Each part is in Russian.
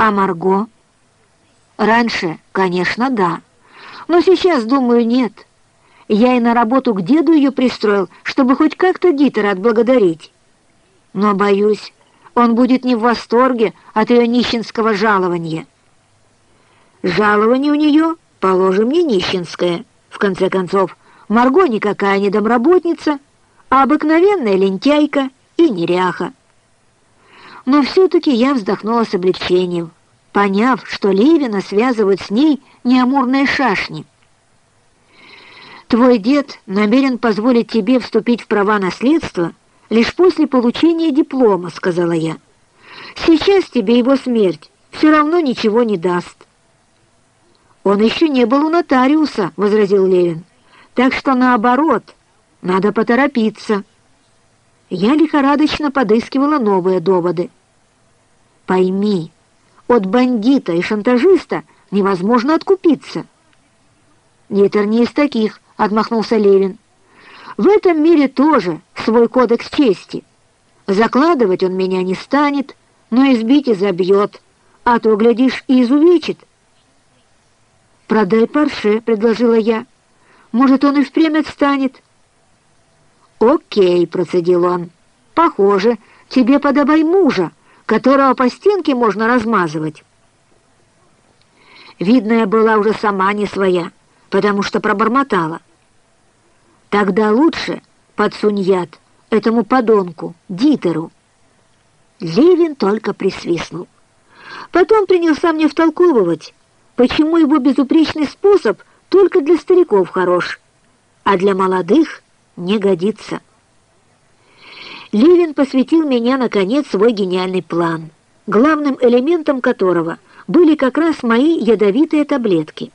А Марго? Раньше, конечно, да. Но сейчас, думаю, нет. Я и на работу к деду ее пристроил, чтобы хоть как-то Дитера отблагодарить. Но, боюсь, он будет не в восторге от ее нищенского жалования. Жалование у нее, положим, не нищенское. В конце концов, Марго никакая не домработница, а обыкновенная лентяйка и неряха. Но все-таки я вздохнула с облегчением, поняв, что Левина связывают с ней неамурные шашни. Твой дед намерен позволить тебе вступить в права наследства лишь после получения диплома, сказала я. Сейчас тебе его смерть все равно ничего не даст. Он еще не был у нотариуса, возразил Левин. Так что наоборот, надо поторопиться. Я лихорадочно подыскивала новые доводы. Пойми, от бандита и шантажиста невозможно откупиться. Нитер не из таких, отмахнулся Левин. В этом мире тоже свой кодекс чести. Закладывать он меня не станет, но избить и забьет, а то, глядишь, и изувечит. «Продай парше», — предложила я. «Может, он и впрямь отстанет». «Окей», — процедил он. «Похоже, тебе подобай мужа, которого по стенке можно размазывать». Видная была уже сама не своя, потому что пробормотала. «Тогда лучше подсунь яд этому подонку, Дитеру». Левин только присвистнул. Потом принялся мне втолковывать, почему его безупречный способ только для стариков хорош, а для молодых не годится. Левин посвятил меня, наконец, свой гениальный план, главным элементом которого были как раз мои ядовитые таблетки.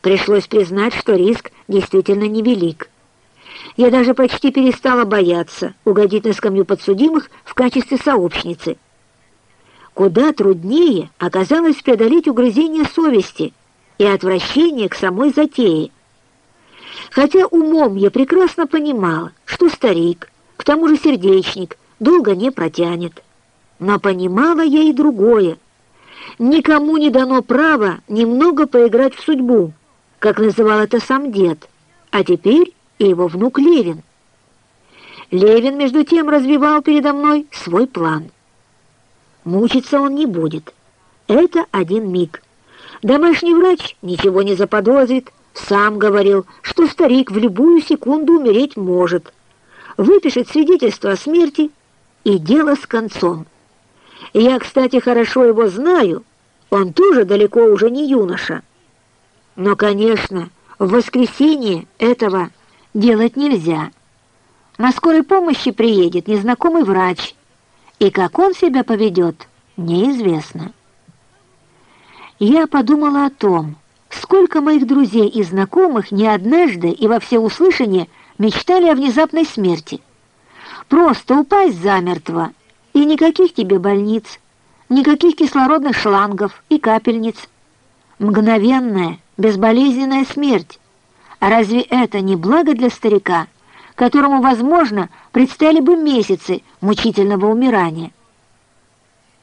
Пришлось признать, что риск действительно невелик. Я даже почти перестала бояться угодить на скамью подсудимых в качестве сообщницы. Куда труднее оказалось преодолеть угрызение совести и отвращение к самой затее. Хотя умом я прекрасно понимала, что старик, к тому же сердечник, долго не протянет. Но понимала я и другое. Никому не дано право немного поиграть в судьбу, как называл это сам дед, а теперь и его внук Левин. Левин, между тем, развивал передо мной свой план. Мучиться он не будет. Это один миг. Домашний врач ничего не заподозрит, сам говорил, что старик в любую секунду умереть может. Выпишет свидетельство о смерти, и дело с концом. Я, кстати, хорошо его знаю, он тоже далеко уже не юноша. Но, конечно, в воскресенье этого делать нельзя. На скорой помощи приедет незнакомый врач, и как он себя поведет, неизвестно. Я подумала о том, сколько моих друзей и знакомых не однажды и во всеуслышание мечтали о внезапной смерти. Просто упасть замертво, и никаких тебе больниц, никаких кислородных шлангов и капельниц. Мгновенная, безболезненная смерть. А разве это не благо для старика, которому, возможно, предстояли бы месяцы мучительного умирания?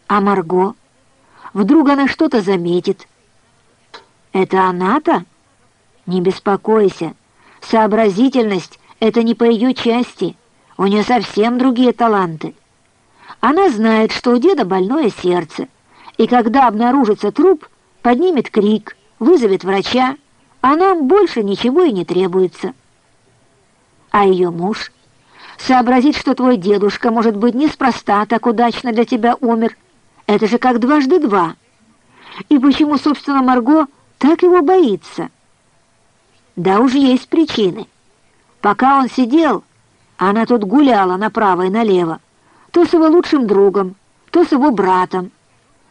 А Марго? Вдруг она что-то заметит? Это она-то? Не беспокойся. Сообразительность — это не по ее части. У нее совсем другие таланты. Она знает, что у деда больное сердце, и когда обнаружится труп, поднимет крик, вызовет врача, а нам больше ничего и не требуется. А ее муж сообразит, что твой дедушка, может быть, неспроста так удачно для тебя умер. Это же как дважды два. И почему, собственно, Марго так его боится? Да уж есть причины. Пока он сидел, она тут гуляла направо и налево, то с его лучшим другом, то с его братом.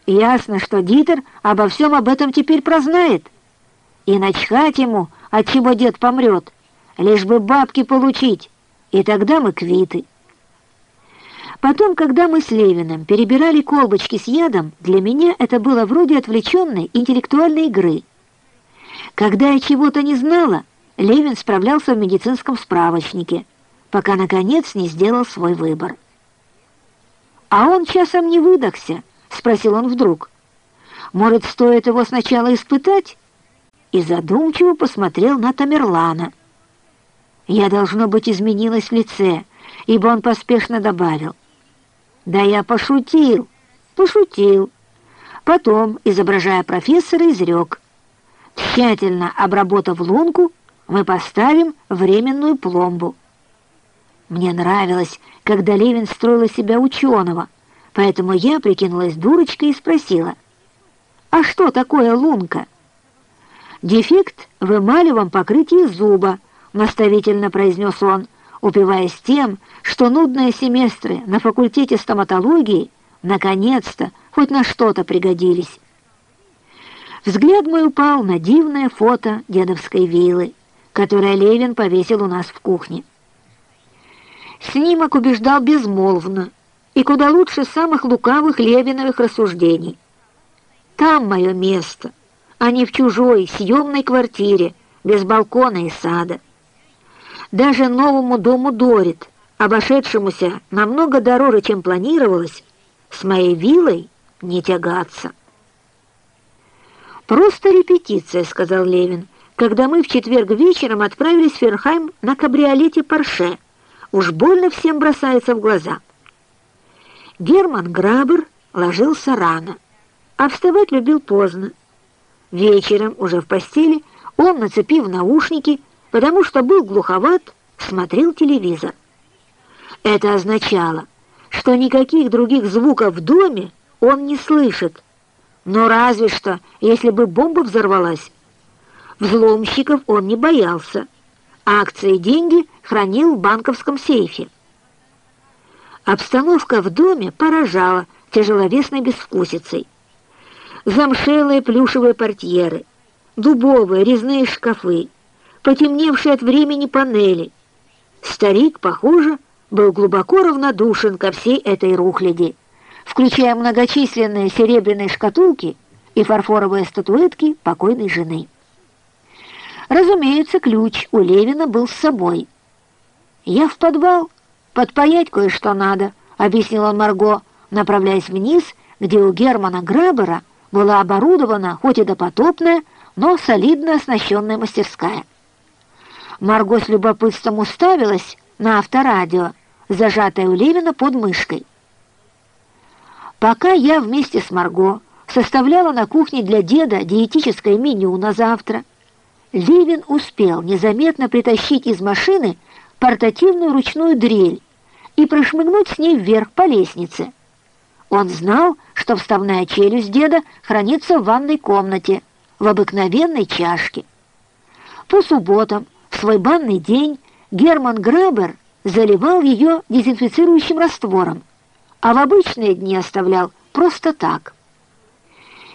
Ясно, что Дитер обо всем об этом теперь прознает. И начхать ему, от чего дед помрет, лишь бы бабки получить, и тогда мы квиты. Потом, когда мы с Левиным перебирали колбочки с ядом, для меня это было вроде отвлеченной интеллектуальной игры. Когда я чего-то не знала, Левин справлялся в медицинском справочнике, пока, наконец, не сделал свой выбор. «А он часом не выдохся?» — спросил он вдруг. Может, стоит его сначала испытать?» И задумчиво посмотрел на Тамерлана. Я, должно быть, изменилась в лице, ибо он поспешно добавил. «Да я пошутил, пошутил». Потом, изображая профессора, изрек. Тщательно обработав лунку, мы поставим временную пломбу. Мне нравилось, когда Левин строил из себя ученого, поэтому я прикинулась дурочкой и спросила, «А что такое лунка?» «Дефект в эмалевом покрытии зуба», — наставительно произнес он, упиваясь тем, что нудные семестры на факультете стоматологии наконец-то хоть на что-то пригодились. Взгляд мой упал на дивное фото дедовской виллы, которое Левин повесил у нас в кухне. Снимок убеждал безмолвно и куда лучше самых лукавых Левиновых рассуждений. Там мое место, а не в чужой съемной квартире, без балкона и сада. Даже новому дому Дорит, обошедшемуся намного дороже, чем планировалось, с моей виллой не тягаться. «Просто репетиция», — сказал Левин, когда мы в четверг вечером отправились в Ферхайм на кабриолете Порше. Уж больно всем бросается в глаза. Герман Грабер ложился рано, а вставать любил поздно. Вечером, уже в постели, он, нацепив наушники, потому что был глуховат, смотрел телевизор. Это означало, что никаких других звуков в доме он не слышит, но разве что, если бы бомба взорвалась. Взломщиков он не боялся, акции и деньги хранил в банковском сейфе. Обстановка в доме поражала тяжеловесной безвкусицей. Замшелые плюшевые портьеры, дубовые резные шкафы, потемневшие от времени панели. Старик, похоже, был глубоко равнодушен ко всей этой рухляди, включая многочисленные серебряные шкатулки и фарфоровые статуэтки покойной жены. Разумеется, ключ у Левина был с собой. «Я в подвал, подпаять кое-что надо», — объяснила Марго, направляясь вниз, где у Германа Грабера была оборудована, хоть и допотопная, но солидно оснащенная мастерская. Марго с любопытством уставилась на авторадио, зажатое у Левина под мышкой. Пока я вместе с Марго составляла на кухне для деда диетическое меню на завтра, Левин успел незаметно притащить из машины портативную ручную дрель и прошмыгнуть с ней вверх по лестнице. Он знал, что вставная челюсть деда хранится в ванной комнате, в обыкновенной чашке. По субботам, в свой банный день, Герман Гребер заливал ее дезинфицирующим раствором, а в обычные дни оставлял просто так.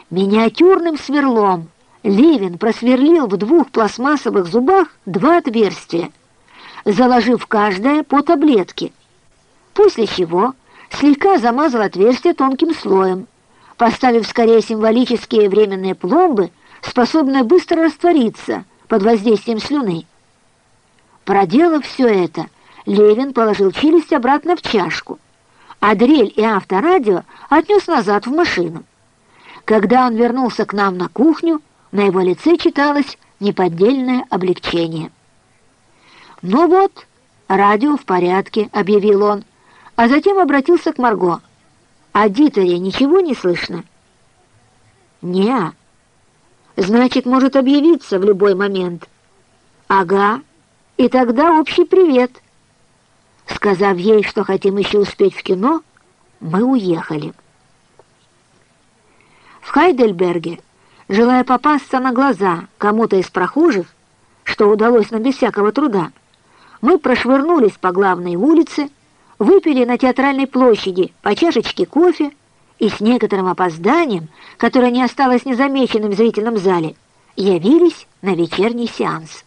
Миниатюрным сверлом Левин просверлил в двух пластмассовых зубах два отверстия, заложив каждое по таблетке, после чего слегка замазал отверстие тонким слоем, поставив скорее символические временные пломбы, способные быстро раствориться под воздействием слюны. Проделав все это, Левин положил челюсть обратно в чашку, а дрель и авторадио отнес назад в машину. Когда он вернулся к нам на кухню, на его лице читалось неподдельное облегчение. «Ну вот, радио в порядке», — объявил он, а затем обратился к Марго. «О Дитере ничего не слышно?» «Не-а». «Значит, может объявиться в любой момент». «Ага, и тогда общий привет». Сказав ей, что хотим еще успеть в кино, мы уехали. В Хайдельберге, желая попасться на глаза кому-то из прохожих, что удалось нам без всякого труда, мы прошвырнулись по главной улице, выпили на театральной площади по чашечке кофе и с некоторым опозданием, которое не осталось незамеченным в зрительном зале, явились на вечерний сеанс.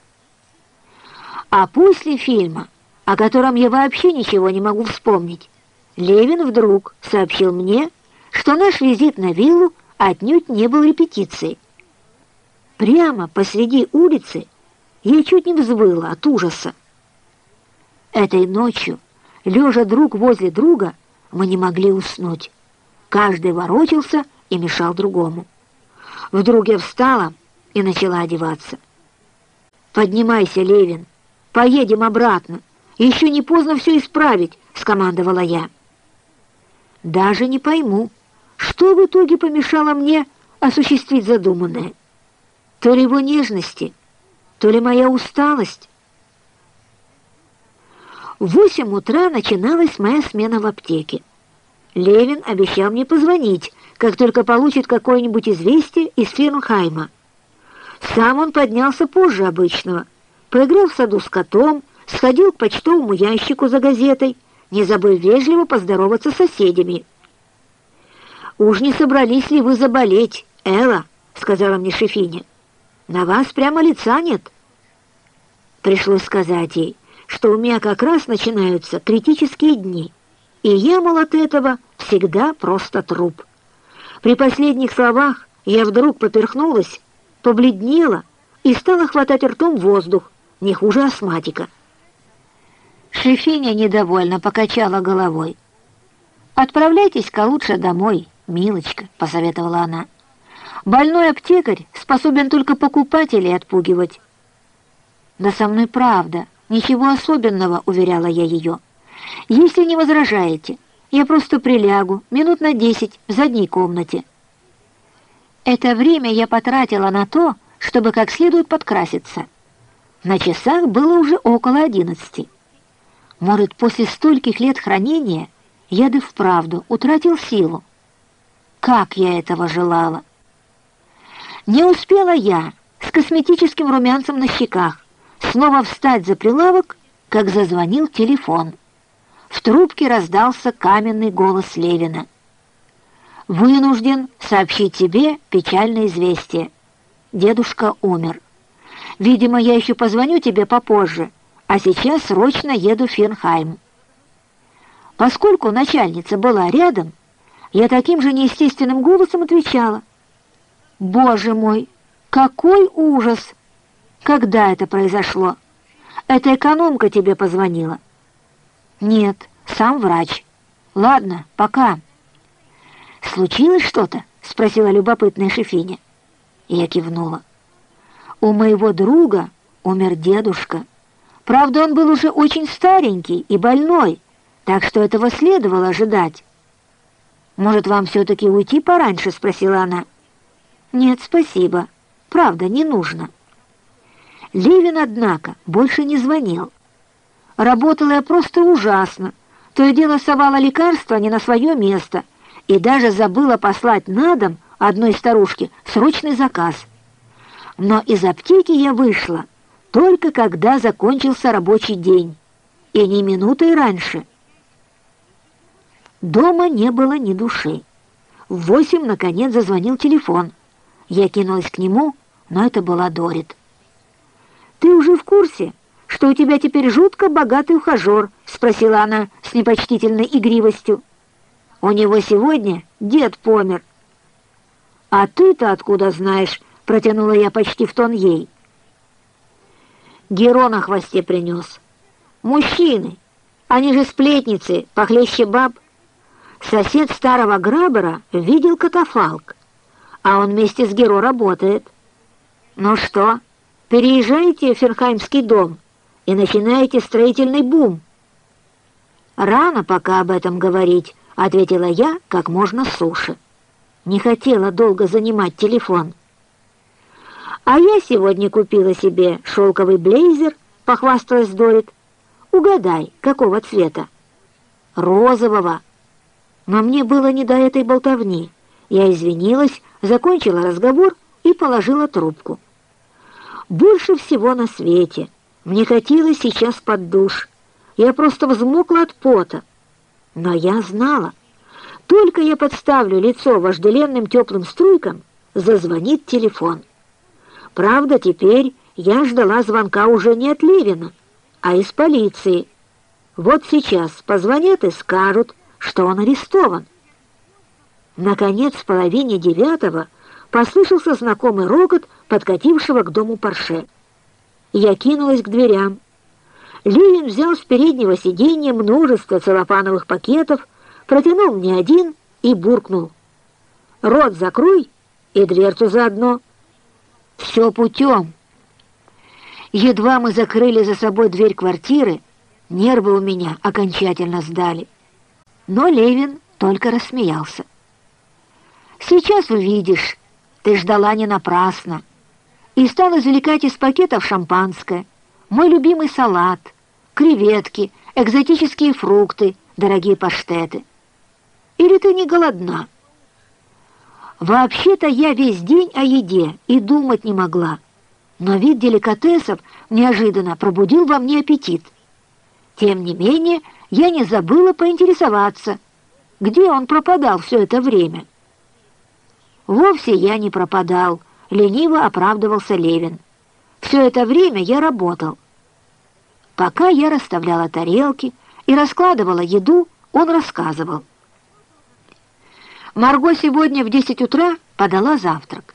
А после фильма о котором я вообще ничего не могу вспомнить, Левин вдруг сообщил мне, что наш визит на виллу отнюдь не был репетицией. Прямо посреди улицы я чуть не взвыла от ужаса. Этой ночью, лежа друг возле друга, мы не могли уснуть. Каждый ворочался и мешал другому. Вдруг я встала и начала одеваться. «Поднимайся, Левин, поедем обратно. Еще не поздно все исправить», — скомандовала я. «Даже не пойму, что в итоге помешало мне осуществить задуманное. То ли его нежности, то ли моя усталость». В восемь утра начиналась моя смена в аптеке. Левин обещал мне позвонить, как только получит какое-нибудь известие из Фирнхайма. Сам он поднялся позже обычного, поиграл в саду с котом, сходил к почтовому ящику за газетой, не забыв вежливо поздороваться с соседями. «Уж не собрались ли вы заболеть, Элла?» — сказала мне Шефиня. «На вас прямо лица нет». Пришлось сказать ей, что у меня как раз начинаются критические дни, и я, мол, от этого всегда просто труп. При последних словах я вдруг поперхнулась, побледнела и стала хватать ртом воздух, не хуже астматика. Шефиня недовольно покачала головой. «Отправляйтесь-ка лучше домой, милочка», — посоветовала она. «Больной аптекарь способен только покупателей отпугивать». «Да со мной правда», «Ничего особенного», — уверяла я ее. «Если не возражаете, я просто прилягу минут на десять в задней комнате». Это время я потратила на то, чтобы как следует подкраситься. На часах было уже около одиннадцати. Может, после стольких лет хранения яд и вправду утратил силу. Как я этого желала! Не успела я с косметическим румянцем на щеках, снова встать за прилавок, как зазвонил телефон. В трубке раздался каменный голос Левина. «Вынужден сообщить тебе печальное известие. Дедушка умер. Видимо, я еще позвоню тебе попозже, а сейчас срочно еду в Фернхайм». Поскольку начальница была рядом, я таким же неестественным голосом отвечала. «Боже мой, какой ужас!» Когда это произошло? Эта экономка тебе позвонила? Нет, сам врач. Ладно, пока. Случилось что-то? Спросила любопытная Шефиня. Я кивнула. У моего друга умер дедушка. Правда, он был уже очень старенький и больной, так что этого следовало ожидать. «Может, вам все-таки уйти пораньше?» — спросила она. «Нет, спасибо. Правда, не нужно». Левин, однако, больше не звонил. Работала я просто ужасно. То и дело совала лекарства не на свое место и даже забыла послать на дом одной старушке срочный заказ. Но из аптеки я вышла только когда закончился рабочий день, и не минутой раньше. Дома не было ни души. В восемь, наконец, зазвонил телефон. Я кинулась к нему, но это была Дорит. «Ты уже в курсе, что у тебя теперь жутко богатый ухажер?» — спросила она с непочтительной игривостью. «У него сегодня дед помер». «А ты-то откуда знаешь?» — протянула я почти в тон ей. Геро на хвосте принес. «Мужчины, они же сплетницы, похлеще баб». Сосед старого Грабера видел катафалк, а он вместе с Геро работает. «Ну что?» переезжаете в Ферхаймский дом и начинаете строительный бум». «Рано пока об этом говорить», — ответила я как можно суше. Не хотела долго занимать телефон. «А я сегодня купила себе шелковый блейзер», — похвасталась Дорит. «Угадай, какого цвета?» «Розового». Но мне было не до этой болтовни. Я извинилась, закончила разговор и положила трубку. Больше всего на свете. Мне хотелось сейчас под душ. Я просто взмокла от пота. Но я знала. Только я подставлю лицо вожделенным теплым струйкам, зазвонит телефон. Правда, теперь я ждала звонка уже не от Левина, а из полиции. Вот сейчас позвонят и скажут, что он арестован. Наконец, в половине девятого послышался знакомый рокот подкатившего к дому Порше. Я кинулась к дверям. Левин взял с переднего сиденья множество целлофановых пакетов, протянул мне один и буркнул. «Рот закрой и дверцу заодно. Все путем. Едва мы закрыли за собой дверь квартиры, нервы у меня окончательно сдали. Но Левин только рассмеялся. «Сейчас увидишь, ты ждала не напрасно». И стал извлекать из пакетов шампанское, мой любимый салат, креветки, экзотические фрукты, дорогие паштеты. Или ты не голодна? Вообще-то я весь день о еде и думать не могла но вид деликатесов неожиданно пробудил во мне аппетит. Тем не менее, я не забыла поинтересоваться, где он пропадал все это время. Вовсе я не пропадал, лениво оправдывался Левин. Все это время я работал. Пока я расставляла тарелки и раскладывала еду, он рассказывал. Марго сегодня в десять утра подала завтрак.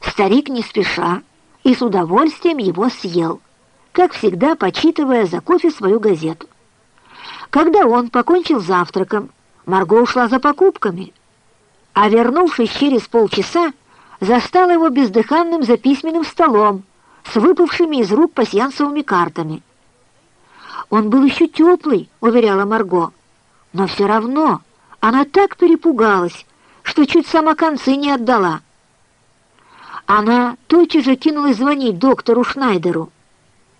Старик не спеша, и с удовольствием его съел, как всегда почитывая за кофе свою газету. Когда он покончил завтраком, Марго ушла за покупками, а вернувшись через полчаса, застала его бездыханным за письменным столом с выпавшими из рук пасьянсовыми картами. «Он был еще теплый», — уверяла Марго, но все равно она так перепугалась, что чуть сама концы не отдала. Она тотчас же кинулась звонить доктору Шнайдеру.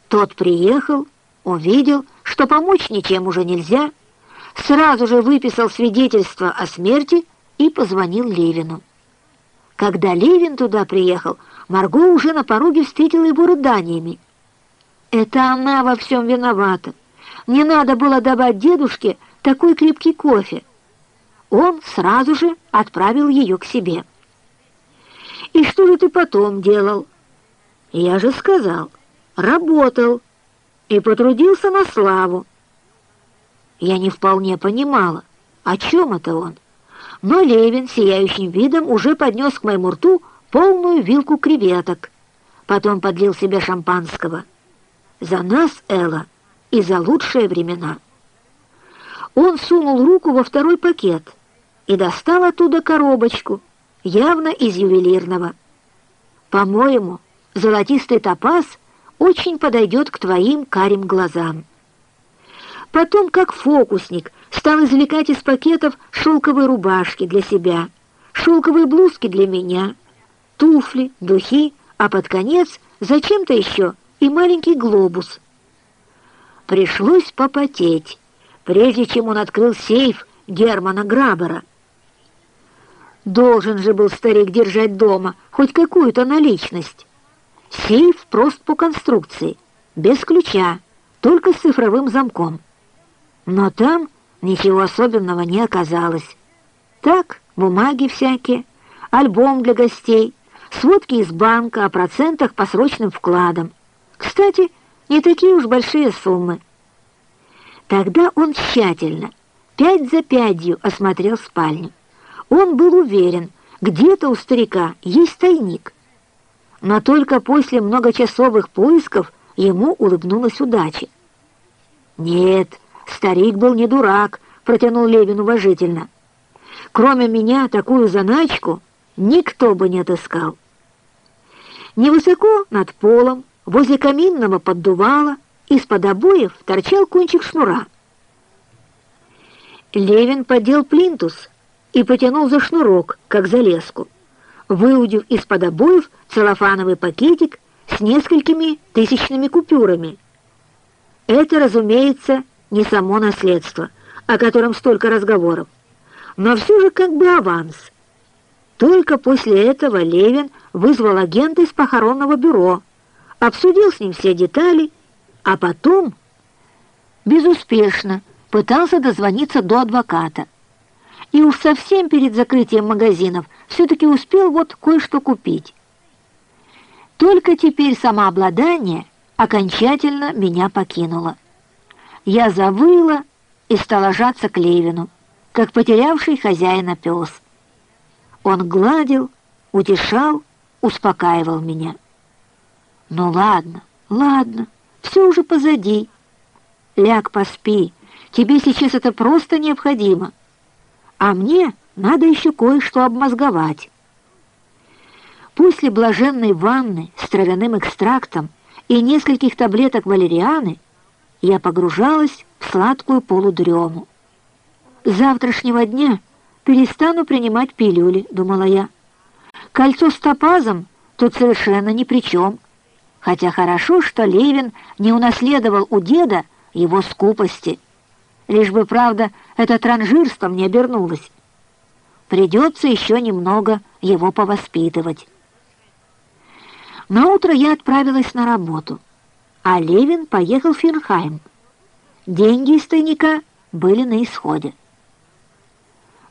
Тот приехал, увидел, что помочь ничем уже нельзя, сразу же выписал свидетельство о смерти и позвонил Левину. Когда Левин туда приехал, Марго уже на пороге встретила его рыданиями. «Это она во всем виновата. Не надо было давать дедушке такой крепкий кофе». Он сразу же отправил ее к себе. И что же ты потом делал? Я же сказал, работал и потрудился на славу. Я не вполне понимала, о чем это он. Но Левин сияющим видом уже поднес к моему рту полную вилку креветок. Потом подлил себе шампанского. За нас, Элла, и за лучшие времена. Он сунул руку во второй пакет и достал оттуда коробочку — явно из ювелирного. По-моему, золотистый топаз очень подойдет к твоим карим глазам. Потом, как фокусник, стал извлекать из пакетов шелковые рубашки для себя, шелковые блузки для меня, туфли, духи, а под конец зачем-то еще и маленький глобус. Пришлось попотеть, прежде чем он открыл сейф Германа Грабера. Должен же был старик держать дома хоть какую-то наличность. Сейф прост по конструкции, без ключа, только с цифровым замком. Но там ничего особенного не оказалось. Так, бумаги всякие, альбом для гостей, сводки из банка о процентах по срочным вкладам. Кстати, не такие уж большие суммы. Тогда он тщательно, пять за пятью осмотрел спальню. Он был уверен, где-то у старика есть тайник. Но только после многочасовых поисков ему улыбнулась удача. «Нет, старик был не дурак», — протянул Левин уважительно. «Кроме меня такую заначку никто бы не отыскал». Невысоко над полом, возле каминного поддувала, из-под обоев торчал кончик шнура. Левин подел плинтус, и потянул за шнурок, как за леску, выудив из-под обоев целлофановый пакетик с несколькими тысячными купюрами. Это, разумеется, не само наследство, о котором столько разговоров, но все же как бы аванс. Только после этого Левин вызвал агента из похоронного бюро, обсудил с ним все детали, а потом безуспешно пытался дозвониться до адвоката и уж совсем перед закрытием магазинов все-таки успел вот кое-что купить. Только теперь самообладание окончательно меня покинуло. Я завыла и стала жаться к Левину, как потерявший хозяина пес. Он гладил, утешал, успокаивал меня. «Ну ладно, ладно, все уже позади. Ляг, поспи, тебе сейчас это просто необходимо» а мне надо еще кое-что обмозговать. После блаженной ванны с травяным экстрактом и нескольких таблеток валерианы я погружалась в сладкую полудрему. С завтрашнего дня перестану принимать пилюли, думала я. Кольцо с топазом тут совершенно ни при чем. Хотя хорошо, что Левин не унаследовал у деда его скупости. Лишь бы, правда, это транжирством не обернулось. Придется еще немного его повоспитывать. На утро я отправилась на работу, а Левин поехал в Финхайм. Деньги из тайника были на исходе.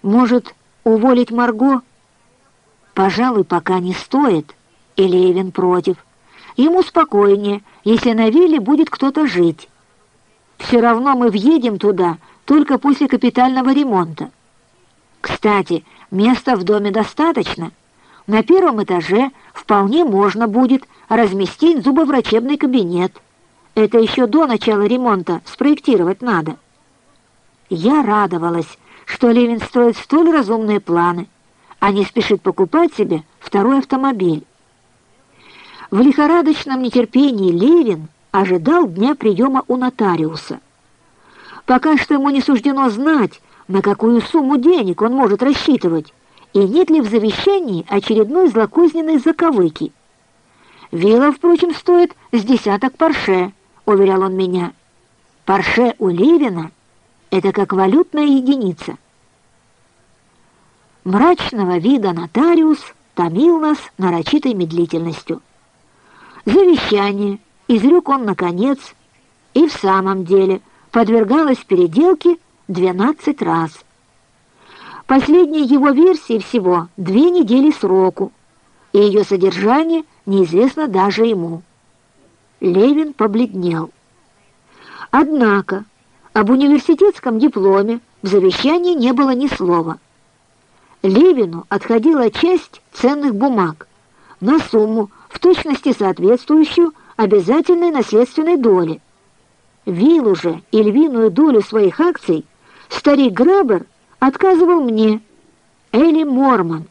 Может, уволить Марго? Пожалуй, пока не стоит, и Левин против. Ему спокойнее, если на вилле будет кто-то жить. Все равно мы въедем туда только после капитального ремонта. Кстати, места в доме достаточно. На первом этаже вполне можно будет разместить зубоврачебный кабинет. Это еще до начала ремонта спроектировать надо. Я радовалась, что Левин строит столь разумные планы, а не спешит покупать себе второй автомобиль. В лихорадочном нетерпении Левин ожидал дня приема у нотариуса. Пока что ему не суждено знать, на какую сумму денег он может рассчитывать, и нет ли в завещании очередной злокозненной заковыки. Вилла, впрочем, стоит с десяток парше, уверял он меня. Парше у Левина — это как валютная единица. Мрачного вида нотариус томил нас нарочитой медлительностью. Завещание изрек он, наконец, и в самом деле подвергалось переделке 12 раз. Последняя его версия всего две недели сроку, и ее содержание неизвестно даже ему. Левин побледнел. Однако об университетском дипломе в завещании не было ни слова. Левину отходила часть ценных бумаг на сумму, в точности соответствующую обязательной наследственной доле. Виллу же и львиную долю своих акций старик Грабер отказывал мне, Элли Морман,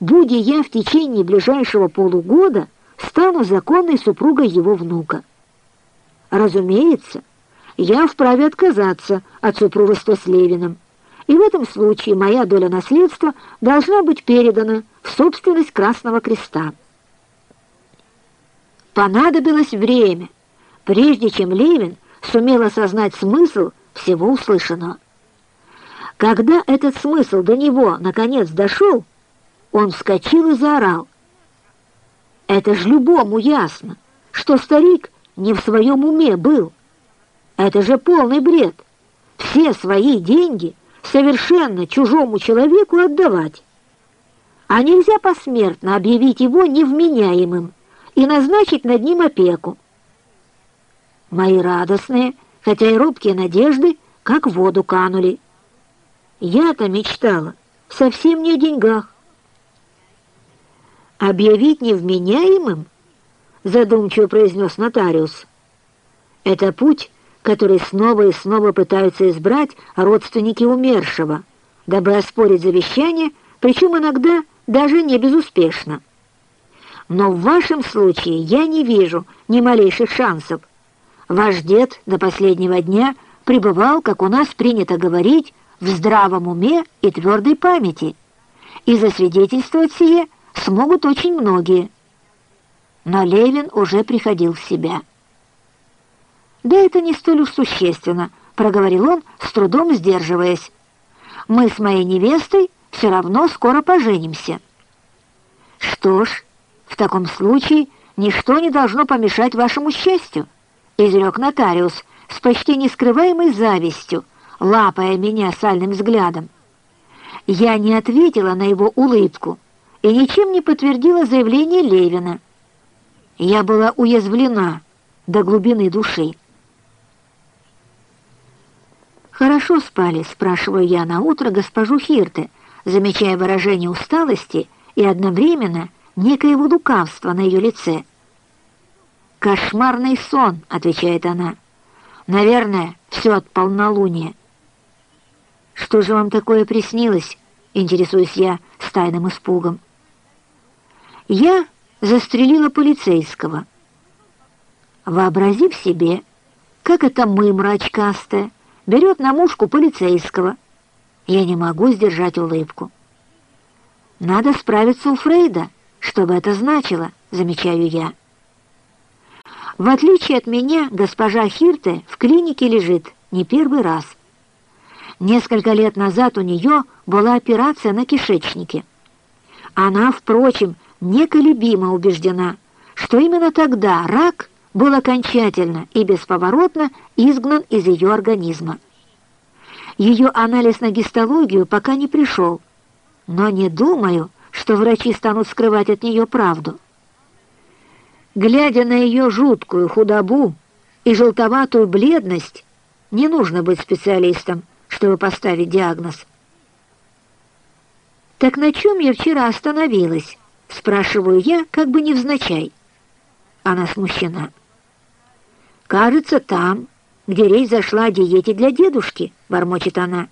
будь я в течение ближайшего полугода стану законной супругой его внука. Разумеется, я вправе отказаться от супружества с Левиным, и в этом случае моя доля наследства должна быть передана в собственность Красного Креста. Понадобилось время, прежде чем Левин сумел осознать смысл всего услышанного. Когда этот смысл до него наконец дошел, он вскочил и заорал. «Это ж любому ясно, что старик не в своем уме был. Это же полный бред. Все свои деньги совершенно чужому человеку отдавать. А нельзя посмертно объявить его невменяемым и назначить над ним опеку. Мои радостные, хотя и робкие надежды, как в воду канули. Я-то мечтала совсем не о деньгах. «Объявить невменяемым?» — задумчиво произнес нотариус. «Это путь, который снова и снова пытаются избрать родственники умершего, дабы оспорить завещание, причем иногда даже не безуспешно. Но в вашем случае я не вижу ни малейших шансов. Ваш дед до последнего дня пребывал, как у нас принято говорить, в здравом уме и твердой памяти, и засвидетельствовать сие смогут очень многие. Но Левин уже приходил в себя. «Да это не столь уж существенно», — проговорил он, с трудом сдерживаясь. «Мы с моей невестой все равно скоро поженимся». «Что ж, в таком случае ничто не должно помешать вашему счастью», — изрек нотариус с почти нескрываемой завистью, лапая меня сальным взглядом. Я не ответила на его улыбку и ничем не подтвердила заявление Левина. Я была уязвлена до глубины души. «Хорошо спали?» — спрашиваю я на утро госпожу Хирте, замечая выражение усталости и одновременно некоего лукавства на ее лице. «Кошмарный сон», — отвечает она. «Наверное, все от полнолуния». «Что же вам такое приснилось?» — интересуюсь я с тайным испугом. Я застрелила полицейского. Вообразив себе, как это мымра очкастая берет на мушку полицейского, я не могу сдержать улыбку. Надо справиться у Фрейда, что бы это значило, замечаю я. В отличие от меня, госпожа Хирте в клинике лежит не первый раз. Несколько лет назад у нее была операция на кишечнике. Она, впрочем, неколебимо убеждена, что именно тогда рак был окончательно и бесповоротно изгнан из ее организма. Ее анализ на гистологию пока не пришел, но не думаю, что врачи станут скрывать от нее правду. Глядя на ее жуткую худобу и желтоватую бледность, не нужно быть специалистом, чтобы поставить диагноз. «Так на чем я вчера остановилась?» — спрашиваю я, как бы невзначай. Она смущена. «Кажется, там, где речь зашла о диете для дедушки», — бормочет она.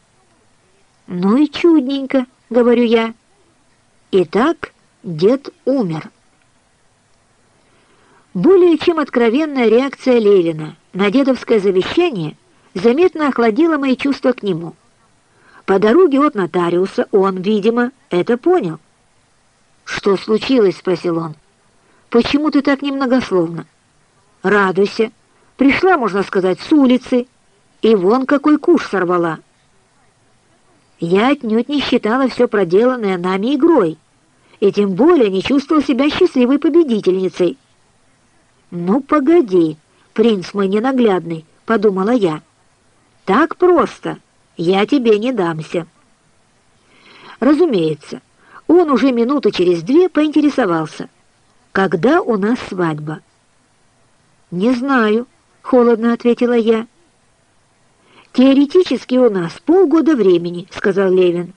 «Ну и чудненько», — говорю я. Итак, дед умер. Более чем откровенная реакция Левина на дедовское завещание заметно охладила мои чувства к нему. По дороге от нотариуса он, видимо, это понял. «Что случилось?» — спросил он. «Почему ты так немногословно?» «Радуйся. Пришла, можно сказать, с улицы, и вон какой куш сорвала». Я отнюдь не считала все проделанное нами игрой, и тем более не чувствовала себя счастливой победительницей. «Ну, погоди, принц мой ненаглядный», — подумала я. «Так просто, я тебе не дамся». Разумеется, он уже минуты через две поинтересовался, когда у нас свадьба. «Не знаю», — холодно ответила я. «Теоретически у нас полгода времени», — сказал Левин.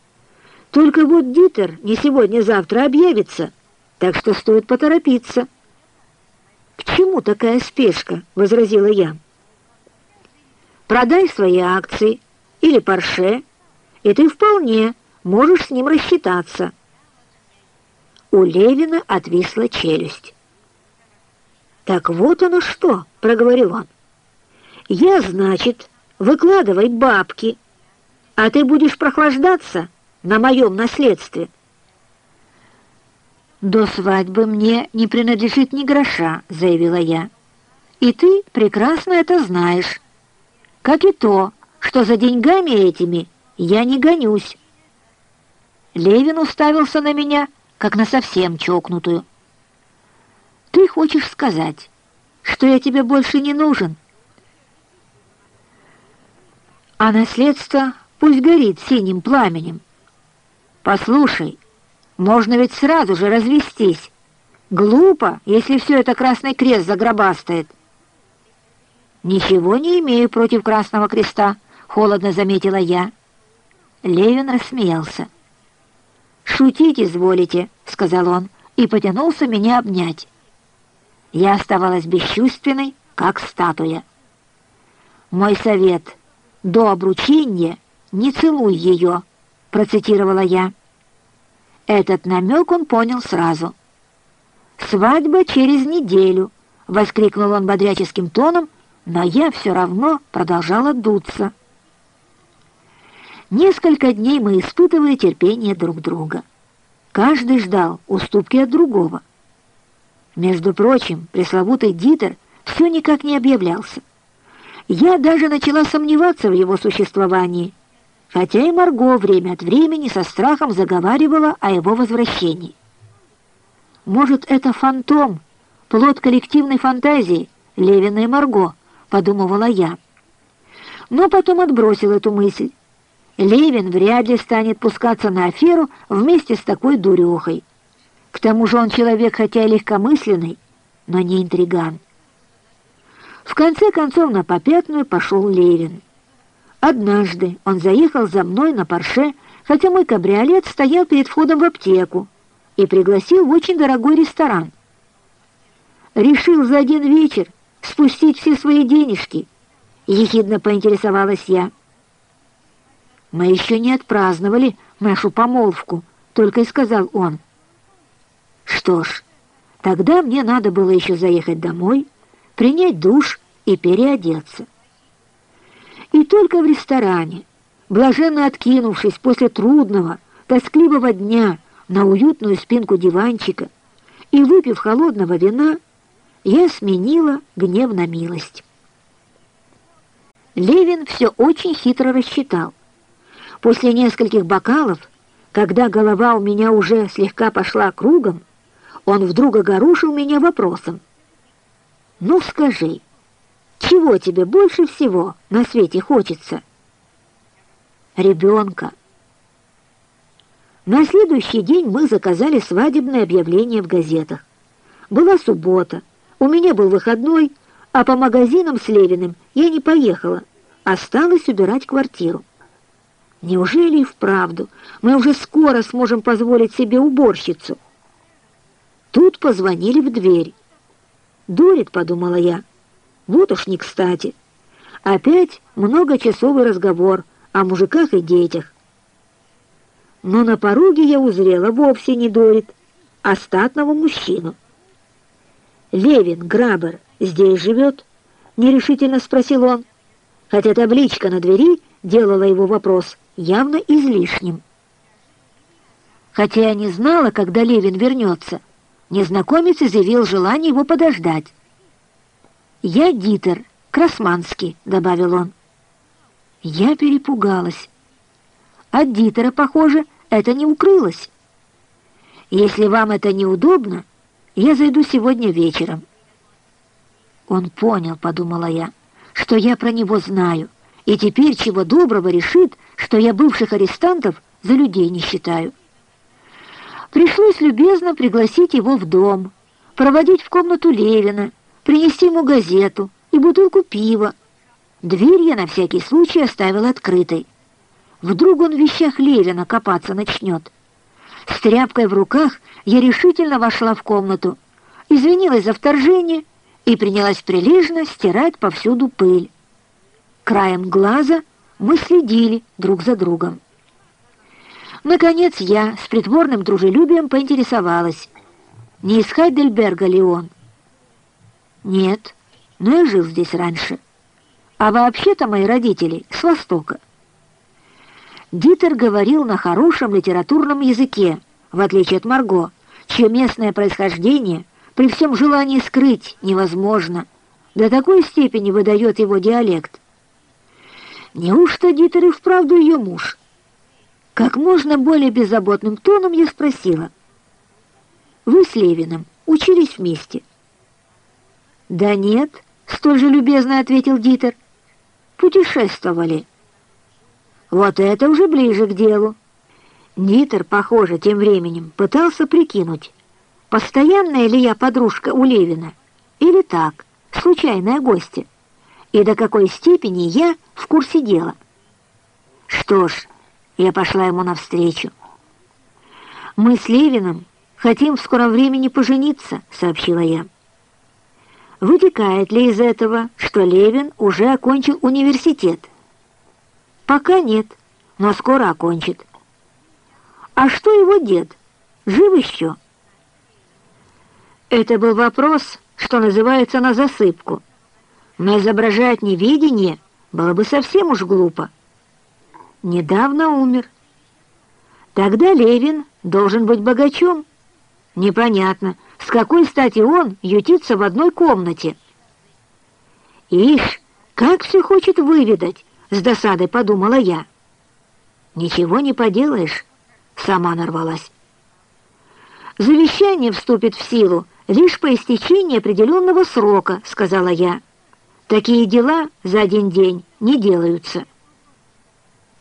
«Только вот Дитер не сегодня-завтра объявится, так что стоит поторопиться». «К чему такая спешка?» — возразила я. «Продай свои акции или парше, и ты вполне можешь с ним рассчитаться». У Левина отвисла челюсть. «Так вот оно что!» — проговорил он. «Я, значит, Выкладывай бабки, а ты будешь прохлаждаться на моем наследстве. «До свадьбы мне не принадлежит ни гроша», — заявила я. «И ты прекрасно это знаешь. Как и то, что за деньгами этими я не гонюсь». Левин уставился на меня, как на совсем чокнутую. «Ты хочешь сказать, что я тебе больше не нужен?» а наследство пусть горит синим пламенем. Послушай, можно ведь сразу же развестись. Глупо, если все это Красный Крест загробастает. «Ничего не имею против Красного Креста», — холодно заметила я. Левин рассмеялся. «Шутить изволите», — сказал он, и потянулся меня обнять. Я оставалась бесчувственной, как статуя. Мой совет — «До обручения не целуй ее», — процитировала я. Этот намек он понял сразу. «Свадьба через неделю», — воскликнул он бодряческим тоном, но я все равно продолжала дуться. Несколько дней мы испытывали терпение друг друга. Каждый ждал уступки от другого. Между прочим, пресловутый Дитер все никак не объявлялся. Я даже начала сомневаться в его существовании, хотя и Марго время от времени со страхом заговаривала о его возвращении. «Может, это фантом, плод коллективной фантазии, Левина и Марго», — подумывала я. Но потом отбросил эту мысль. Левин вряд ли станет пускаться на аферу вместе с такой дурехой. К тому же он человек хотя и легкомысленный, но не интриган. В конце концов на попятную пошел Левин. Однажды он заехал за мной на парше, хотя мой кабриолет стоял перед входом в аптеку, и пригласил в очень дорогой ресторан. Решил за один вечер спустить все свои денежки, ехидно поинтересовалась я. Мы еще не отпраздновали нашу помолвку, только и сказал он. Что ж, Тогда мне надо было еще заехать домой, принять душ и переодеться. И только в ресторане, блаженно откинувшись после трудного, тоскливого дня на уютную спинку диванчика и выпив холодного вина, я сменила гнев на милость. Левин все очень хитро рассчитал. После нескольких бокалов, когда голова у меня уже слегка пошла кругом, он вдруг огорошил меня вопросом. «Ну скажи, чего тебе больше всего на свете хочется?» «Ребенка». На следующий день мы заказали свадебное объявление в газетах. Была суббота, у меня был выходной, а по магазинам с Левиным я не поехала, осталось убирать квартиру. Неужели и вправду мы уже скоро сможем позволить себе уборщицу? Тут позвонили в дверь. «Дурит», — подумала я. «Вот уж не кстати. Опять многочасовый разговор о мужиках и детях». Но на пороге я узрела вовсе не Дорит, а статного мужчину. «Левин, Грабер, здесь живет?» — нерешительно спросил он, хотя табличка на двери делала его вопрос явно излишним. Хотя я не знала, когда Левин вернется — Незнакомец изъявил желание его подождать. «Я Дитер, Красманский», — добавил он. Я перепугалась. От Дитера, похоже, это не укрылось. «Если вам это неудобно, я зайду сегодня вечером». «Он понял», — подумала я, — «что я про него знаю, и теперь чего доброго решит, что я бывших арестантов за людей не считаю». Пришлось любезно пригласить его в дом, проводить в комнату Левина, принести ему газету и бутылку пива. Дверь я на всякий случай оставила открытой. Вдруг он в вещах Левина копаться начнет. С тряпкой в руках я решительно вошла в комнату, извинилась за вторжение и принялась прилежно стирать повсюду пыль. Краем глаза мы следили друг за другом. Наконец я с притворным дружелюбием поинтересовалась, не из Хайдельберга ли он? Нет, но я жил здесь раньше. А вообще-то мои родители с Востока. Дитер говорил на хорошем литературном языке, в отличие от Марго, чье местное происхождение при всем желании скрыть невозможно. До такой степени выдает его диалект. Неужто Дитер и вправду ее муж? Как можно более беззаботным тоном я спросила. «Вы с Левиным учились вместе?» «Да нет», — столь же любезно ответил Дитер. «Путешествовали». «Вот это уже ближе к делу». Дитер, похоже, тем временем пытался прикинуть, постоянная ли я подружка у Левина, или так, случайная гостья, и до какой степени я в курсе дела. Что ж, я пошла ему навстречу. «Мы с Левиным хотим в скором времени пожениться», — сообщила я. Вытекает ли из этого, что Левин уже окончил университет? Пока нет, но скоро окончит. А что его дед? Жив еще? Это был вопрос, что называется, на засыпку. Но изображать невидение было бы совсем уж глупо недавно умер. Тогда Левин должен быть богачом. Непонятно, с какой стати он ютится в одной комнате. Ишь, как все хочет выведать, с досадой подумала я. Ничего не поделаешь, сама нарвалась. Завещание вступит в силу лишь по истечении определенного срока, сказала я. Такие дела за один день не делаются.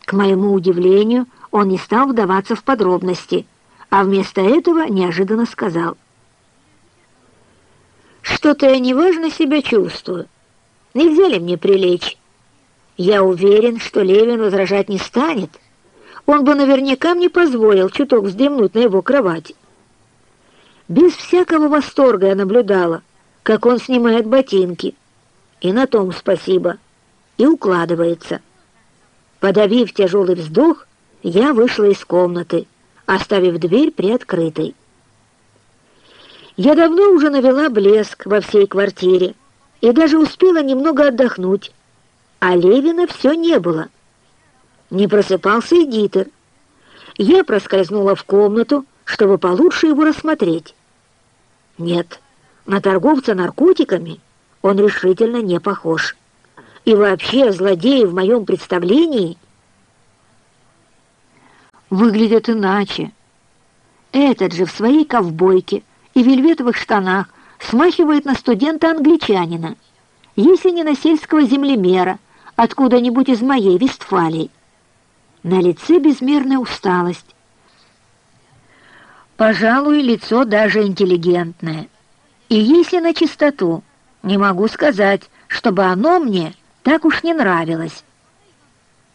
К моему удивлению, он не стал вдаваться в подробности, а вместо этого неожиданно сказал. «Что-то я неважно себя чувствую. Нельзя ли мне прилечь? Я уверен, что Левин возражать не станет. Он бы наверняка мне позволил чуток вздремнуть на его кровати. Без всякого восторга я наблюдала, как он снимает ботинки. И на том спасибо. И укладывается». Подавив тяжелый вздох, я вышла из комнаты, оставив дверь приоткрытой. Я давно уже навела блеск во всей квартире и даже успела немного отдохнуть, а Левина все не было. Не просыпался и Дитер. Я проскользнула в комнату, чтобы получше его рассмотреть. Нет, на торговца наркотиками он решительно не похож. И вообще злодеи в моем представлении выглядят иначе. Этот же в своей ковбойке и вельветовых штанах смахивает на студента-англичанина, если не на сельского землемера, откуда-нибудь из моей Вестфалии. На лице безмерная усталость. Пожалуй, лицо даже интеллигентное. И если на чистоту, не могу сказать, чтобы оно мне так уж не нравилось.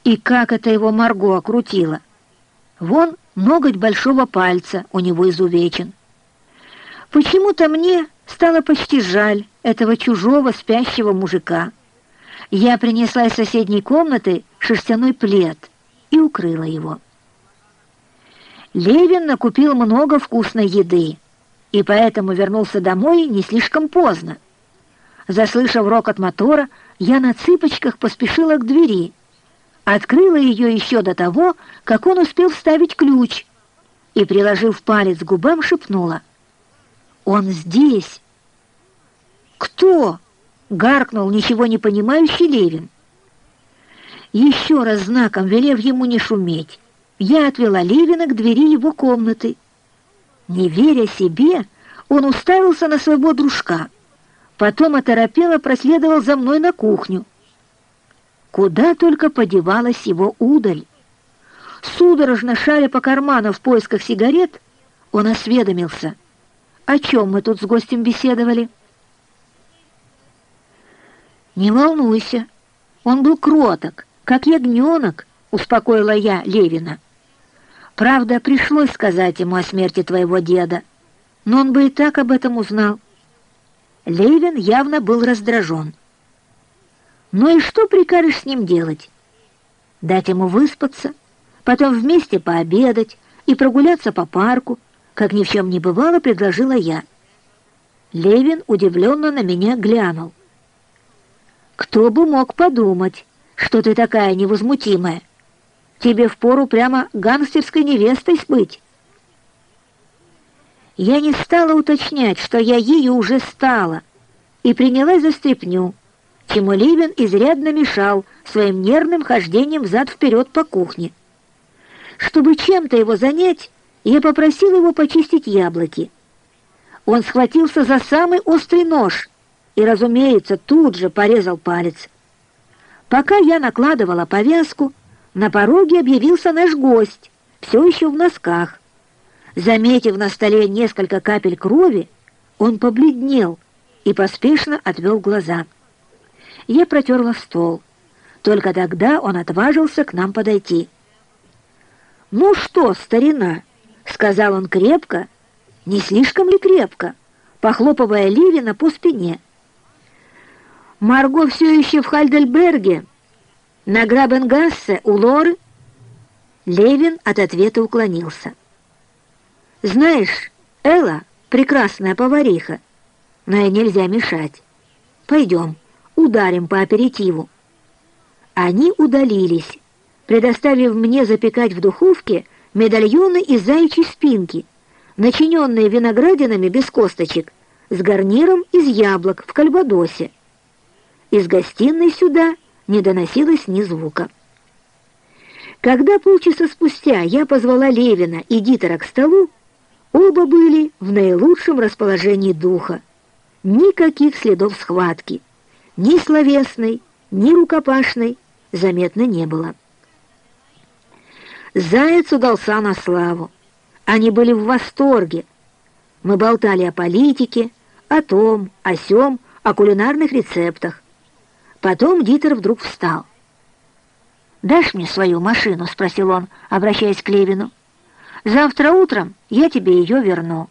И как это его Марго окрутила. Вон ноготь большого пальца у него изувечен. Почему-то мне стало почти жаль этого чужого спящего мужика. Я принесла из соседней комнаты шерстяной плед и укрыла его. Левин накупил много вкусной еды, и поэтому вернулся домой не слишком поздно. Заслышав рокот мотора, я на цыпочках поспешила к двери, открыла ее еще до того, как он успел вставить ключ, и, приложив палец к губам, шепнула. «Он здесь!» «Кто?» — гаркнул ничего не понимающий Левин. Еще раз знаком велев ему не шуметь, я отвела Левина к двери его комнаты. Не веря себе, он уставился на своего дружка, потом оторопело проследовал за мной на кухню. Куда только подевалась его удаль. Судорожно шаря по карману в поисках сигарет, он осведомился, о чем мы тут с гостем беседовали. «Не волнуйся, он был кроток, как ягненок», — успокоила я Левина. «Правда, пришлось сказать ему о смерти твоего деда, но он бы и так об этом узнал». Левин явно был раздражен. «Ну и что прикажешь с ним делать? Дать ему выспаться, потом вместе пообедать и прогуляться по парку, как ни в чем не бывало, предложила я. Левин удивленно на меня глянул. «Кто бы мог подумать, что ты такая невозмутимая? Тебе впору прямо гангстерской невестой быть». Я не стала уточнять, что я ею уже стала, и принялась за стряпню, чему Ливен изрядно мешал своим нервным хождением взад-вперед по кухне. Чтобы чем-то его занять, я попросил его почистить яблоки. Он схватился за самый острый нож и, разумеется, тут же порезал палец. Пока я накладывала повязку, на пороге объявился наш гость, все еще в носках. Заметив на столе несколько капель крови, он побледнел и поспешно отвел глаза. Я протерла стол. Только тогда он отважился к нам подойти. «Ну что, старина?» — сказал он крепко, не слишком ли крепко, похлопывая Ливина по спине. «Марго все еще в Хальдельберге, на Грабенгассе у Лоры?» Левин от ответа уклонился. «Знаешь, Элла — прекрасная повариха, но ей нельзя мешать. Пойдем, ударим по аперитиву». Они удалились, предоставив мне запекать в духовке медальоны из заячьей спинки, начиненные виноградинами без косточек, с гарниром из яблок в кальвадосе. Из гостиной сюда не доносилось ни звука. Когда полчаса спустя я позвала Левина и Дитера к столу, оба были в наилучшем расположении духа. Никаких следов схватки, ни словесной, ни рукопашной заметно не было. Заяц удался на славу. Они были в восторге. Мы болтали о политике, о том, о сём, о кулинарных рецептах. Потом Дитер вдруг встал. «Дашь мне свою машину?» — спросил он, обращаясь к Левину. «Завтра утром я тебе ее верну».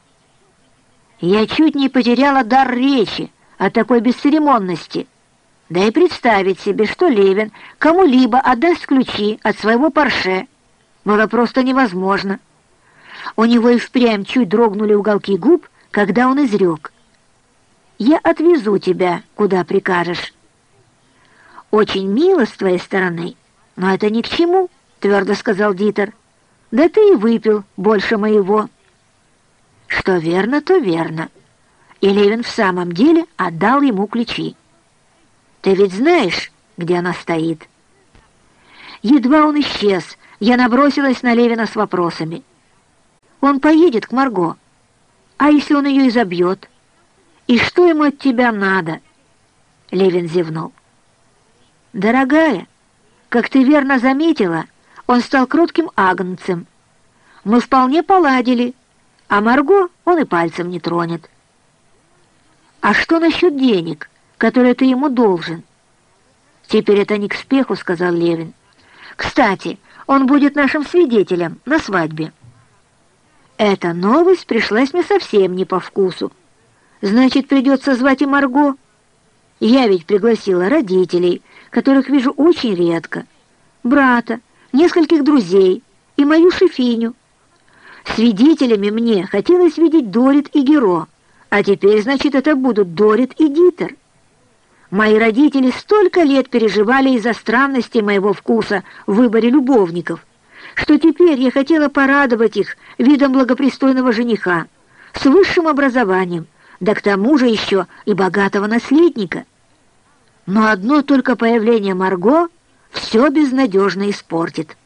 Я чуть не потеряла дар речи от такой бесцеремонности. Да и представить себе, что Левин кому-либо отдаст ключи от своего Порше — было просто невозможно. У него и впрямь чуть дрогнули уголки губ, когда он изрек «Я отвезу тебя, куда прикажешь». «Очень мило с твоей стороны, но это ни к чему», — твердо сказал Дитер. «Да ты и выпил больше моего». Что верно, то верно. И Левин в самом деле отдал ему ключи. «Ты ведь знаешь, где она стоит?» Едва он исчез, я набросилась на Левина с вопросами. «Он поедет к Марго. А если он ее изобьет? И что ему от тебя надо?» Левин зевнул. «Дорогая, как ты верно заметила, он стал кротким агнцем. Мы вполне поладили, а Марго он и пальцем не тронет». «А что насчет денег, которые ты ему должен?» «Теперь это не к спеху», — сказал Левин. «Кстати, он будет нашим свидетелем на свадьбе». Эта новость пришлась мне совсем не по вкусу. Значит, придется звать и Марго. Я ведь пригласила родителей, которых вижу очень редко, брата, нескольких друзей и мою шефиню. Свидетелями мне хотелось видеть Дорит и Геро, а теперь, значит, это будут Дорит и Дитер. Мои родители столько лет переживали из-за странности моего вкуса в выборе любовников, что теперь я хотела порадовать их видом благопристойного жениха с высшим образованием, да к тому же еще и богатого наследника. Но одно только появление Марго все безнадежно испортит.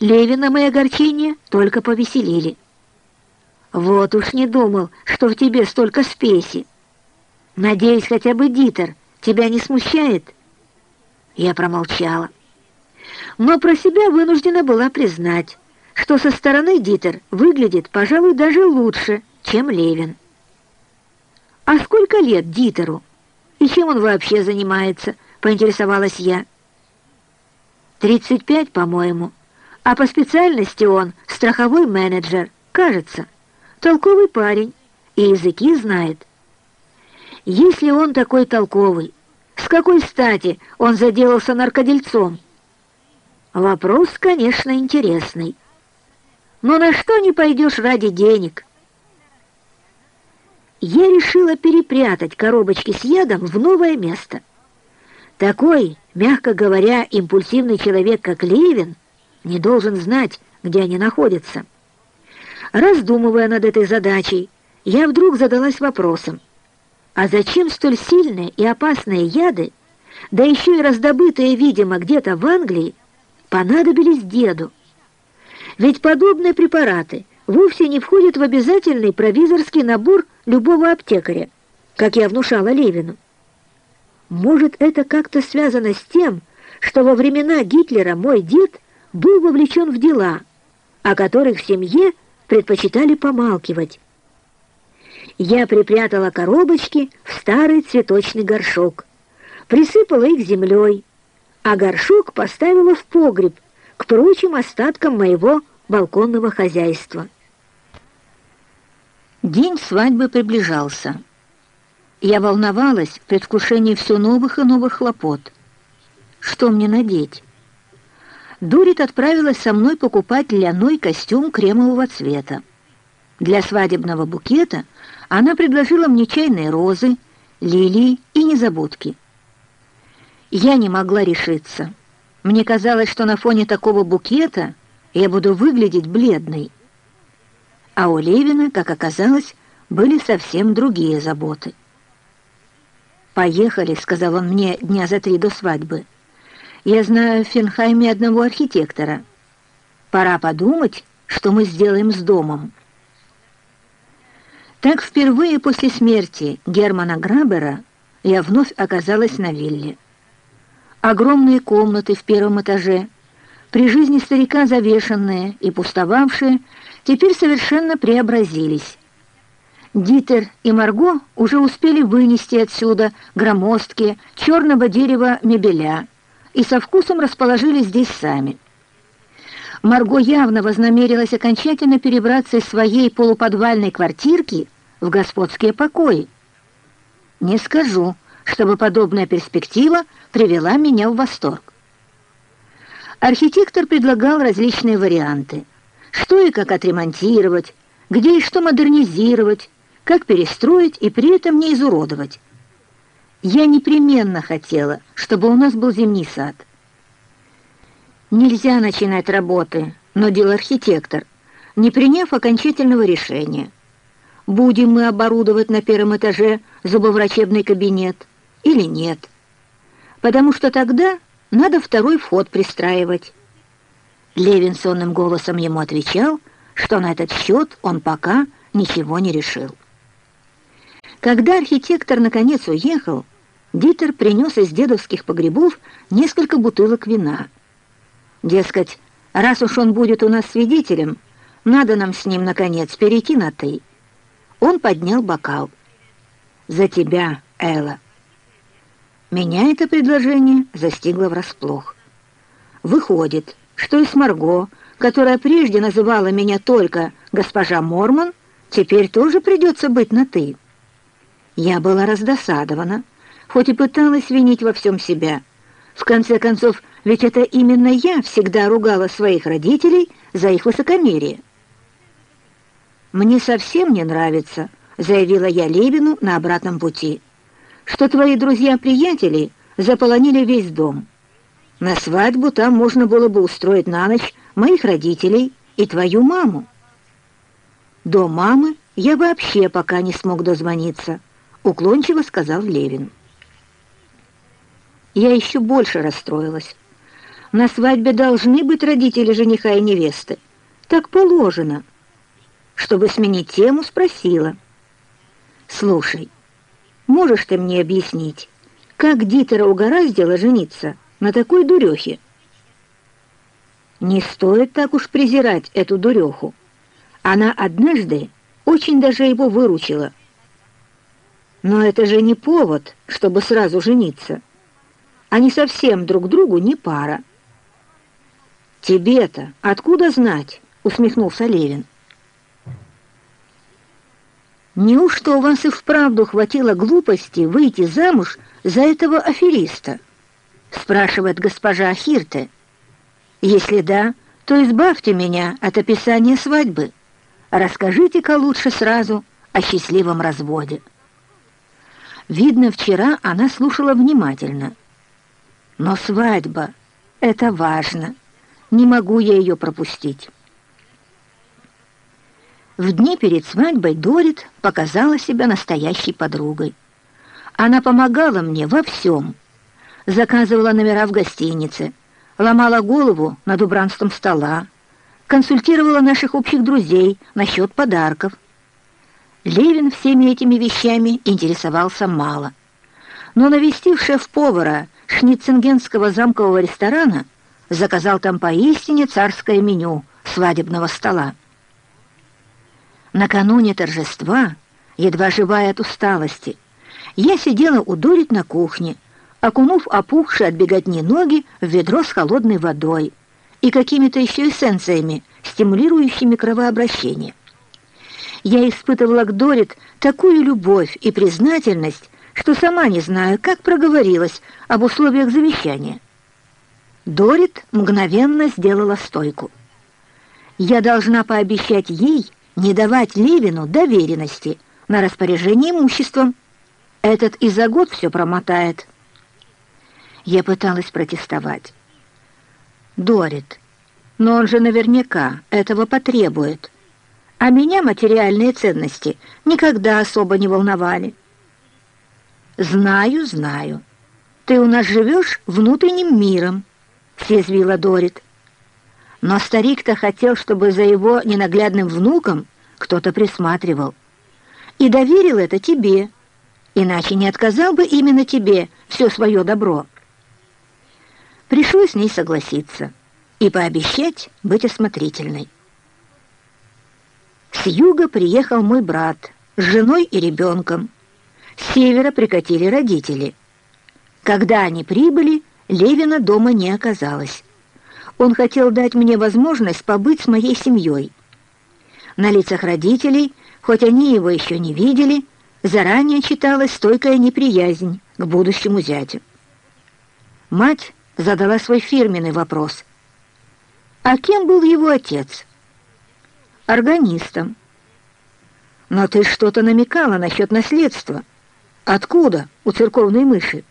Левина мои огорчения только повеселили. Вот уж не думал, что в тебе столько спеси. Надеюсь, хотя бы Дитер тебя не смущает?» Я промолчала. Но про себя вынуждена была признать, что со стороны Дитер выглядит, пожалуй, даже лучше, чем Левин. «А сколько лет Дитеру? И чем он вообще занимается?» — поинтересовалась я. «Тридцать пять, по-моему. А по специальности он страховой менеджер, кажется. Толковый парень и языки знает. Если он такой толковый, с какой стати он заделался наркодельцом? Вопрос, конечно, интересный. Но на что не пойдешь ради денег? Я решила перепрятать коробочки с ядом в новое место. Такой, мягко говоря, импульсивный человек, как Левин, не должен знать, где они находятся. Раздумывая над этой задачей, я вдруг задалась вопросом, а зачем столь сильные и опасные яды, да еще и раздобытые, видимо, где-то в Англии, понадобились деду? Ведь подобные препараты вовсе не входят в обязательный провизорский набор любого аптекаря, как я внушала Левину. Может, это как-то связано с тем, что во времена Гитлера мой дед был вовлечен в дела, о которых в семье предпочитали помалкивать. Я припрятала коробочки в старый цветочный горшок, присыпала их землей, а горшок поставила в погреб к прочим остаткам моего балконного хозяйства. День свадьбы приближался. Я волновалась в предвкушении все новых и новых хлопот. Что мне надеть? Дурит отправилась со мной покупать ляной костюм кремового цвета. Для свадебного букета она предложила мне чайные розы, лилии и незабудки. Я не могла решиться. Мне казалось, что на фоне такого букета я буду выглядеть бледной. А у Левина, как оказалось, были совсем другие заботы. «Поехали», — сказал он мне дня за три до свадьбы. «Я знаю в Фенхайме одного архитектора. Пора подумать, что мы сделаем с домом». Так впервые после смерти Германа Грабера я вновь оказалась на вилле. Огромные комнаты в первом этаже, при жизни старика завешенные и пустовавшие, теперь совершенно преобразились. Дитер и Марго уже успели вынести отсюда громоздкие черного дерева мебеля и со вкусом расположились здесь сами. Марго явно вознамерилась окончательно перебраться из своей полуподвальной квартирки в господские покои. Не скажу, чтобы подобная перспектива привела меня в восторг. Архитектор предлагал различные варианты. Что и как отремонтировать, где и что модернизировать, как перестроить и при этом не изуродовать. Я непременно хотела, чтобы у нас был зимний сад. Нельзя начинать работы, но дело архитектор, не приняв окончательного решения. Будем мы оборудовать на первом этаже зубоврачебный кабинет или нет. Потому что тогда надо второй вход пристраивать. Левин сонным голосом ему отвечал, что на этот счет он пока ничего не решил. Когда архитектор наконец уехал, Дитер принес из дедовских погребов несколько бутылок вина. Дескать, раз уж он будет у нас свидетелем, надо нам с ним, наконец, перейти на «ты». Он поднял бокал. «За тебя, Элла». Меня это предложение застигло врасплох. Выходит, что и с Марго, которая прежде называла меня только госпожа Мормон, теперь тоже придется быть на «ты». Я была раздосадована, хоть и пыталась винить во всем себя. В конце концов, ведь это именно я всегда ругала своих родителей за их высокомерие. «Мне совсем не нравится», — заявила я Левину на обратном пути, «что твои друзья-приятели заполонили весь дом». На свадьбу там можно было бы устроить на ночь моих родителей и твою маму. До мамы я вообще пока не смог дозвониться, уклончиво сказал Левин. Я еще больше расстроилась. На свадьбе должны быть родители жениха и невесты. Так положено. Чтобы сменить тему, спросила. «Слушай, можешь ты мне объяснить, как Дитера угораздило жениться?» На такой дурехе. Не стоит так уж презирать эту дуреху. Она однажды очень даже его выручила. Но это же не повод, чтобы сразу жениться. Они совсем друг другу не пара. «Тебе-то откуда знать?» — усмехнулся Левин. «Неужто у вас и вправду хватило глупости выйти замуж за этого афериста?» Спрашивает госпожа Хирте. Если да, то избавьте меня от описания свадьбы. Расскажите-ка лучше сразу о счастливом разводе. Видно, вчера она слушала внимательно. Но свадьба — это важно. Не могу я ее пропустить. В дни перед свадьбой Дорит показала себя настоящей подругой. Она помогала мне во всем — заказывала номера в гостинице, ломала голову над убранством стола, консультировала наших общих друзей насчет подарков. Левин всеми этими вещами интересовался мало. Но навестив шеф-повара шниценгенского замкового ресторана, заказал там поистине царское меню свадебного стола. Накануне торжества, едва живая от усталости, я сидела у Дорит на кухне, окунув опухшие от беготни ноги в ведро с холодной водой и какими-то еще эссенциями, стимулирующими кровообращение. Я испытывала к Дорит такую любовь и признательность, что сама не знаю, как проговорилась об условиях завещания. Дорит мгновенно сделала стойку. Я должна пообещать ей не давать Левину доверенности на распоряжение имуществом. Этот и за год все промотает. Я пыталась протестовать. «Дорит, но он же наверняка этого потребует. А меня материальные ценности никогда особо не волновали». «Знаю, знаю. Ты у нас живешь внутренним миром», — съязвила Дорит. Но старик-то хотел, чтобы за его ненаглядным внуком кто-то присматривал. И доверил это тебе, иначе не отказал бы именно тебе все свое добро. Пришлось с ней согласиться и пообещать быть осмотрительной. С юга приехал мой брат с женой и ребенком. С севера прикатили родители. Когда они прибыли, Левина дома не оказалось. Он хотел дать мне возможность побыть с моей семьей. На лицах родителей, хоть они его еще не видели, заранее читалась стойкая неприязнь к будущему зятю. Мать задала свой фирменный вопрос. А кем был его отец? Органистом. Но ты что-то намекала насчет наследства. Откуда у церковной мыши?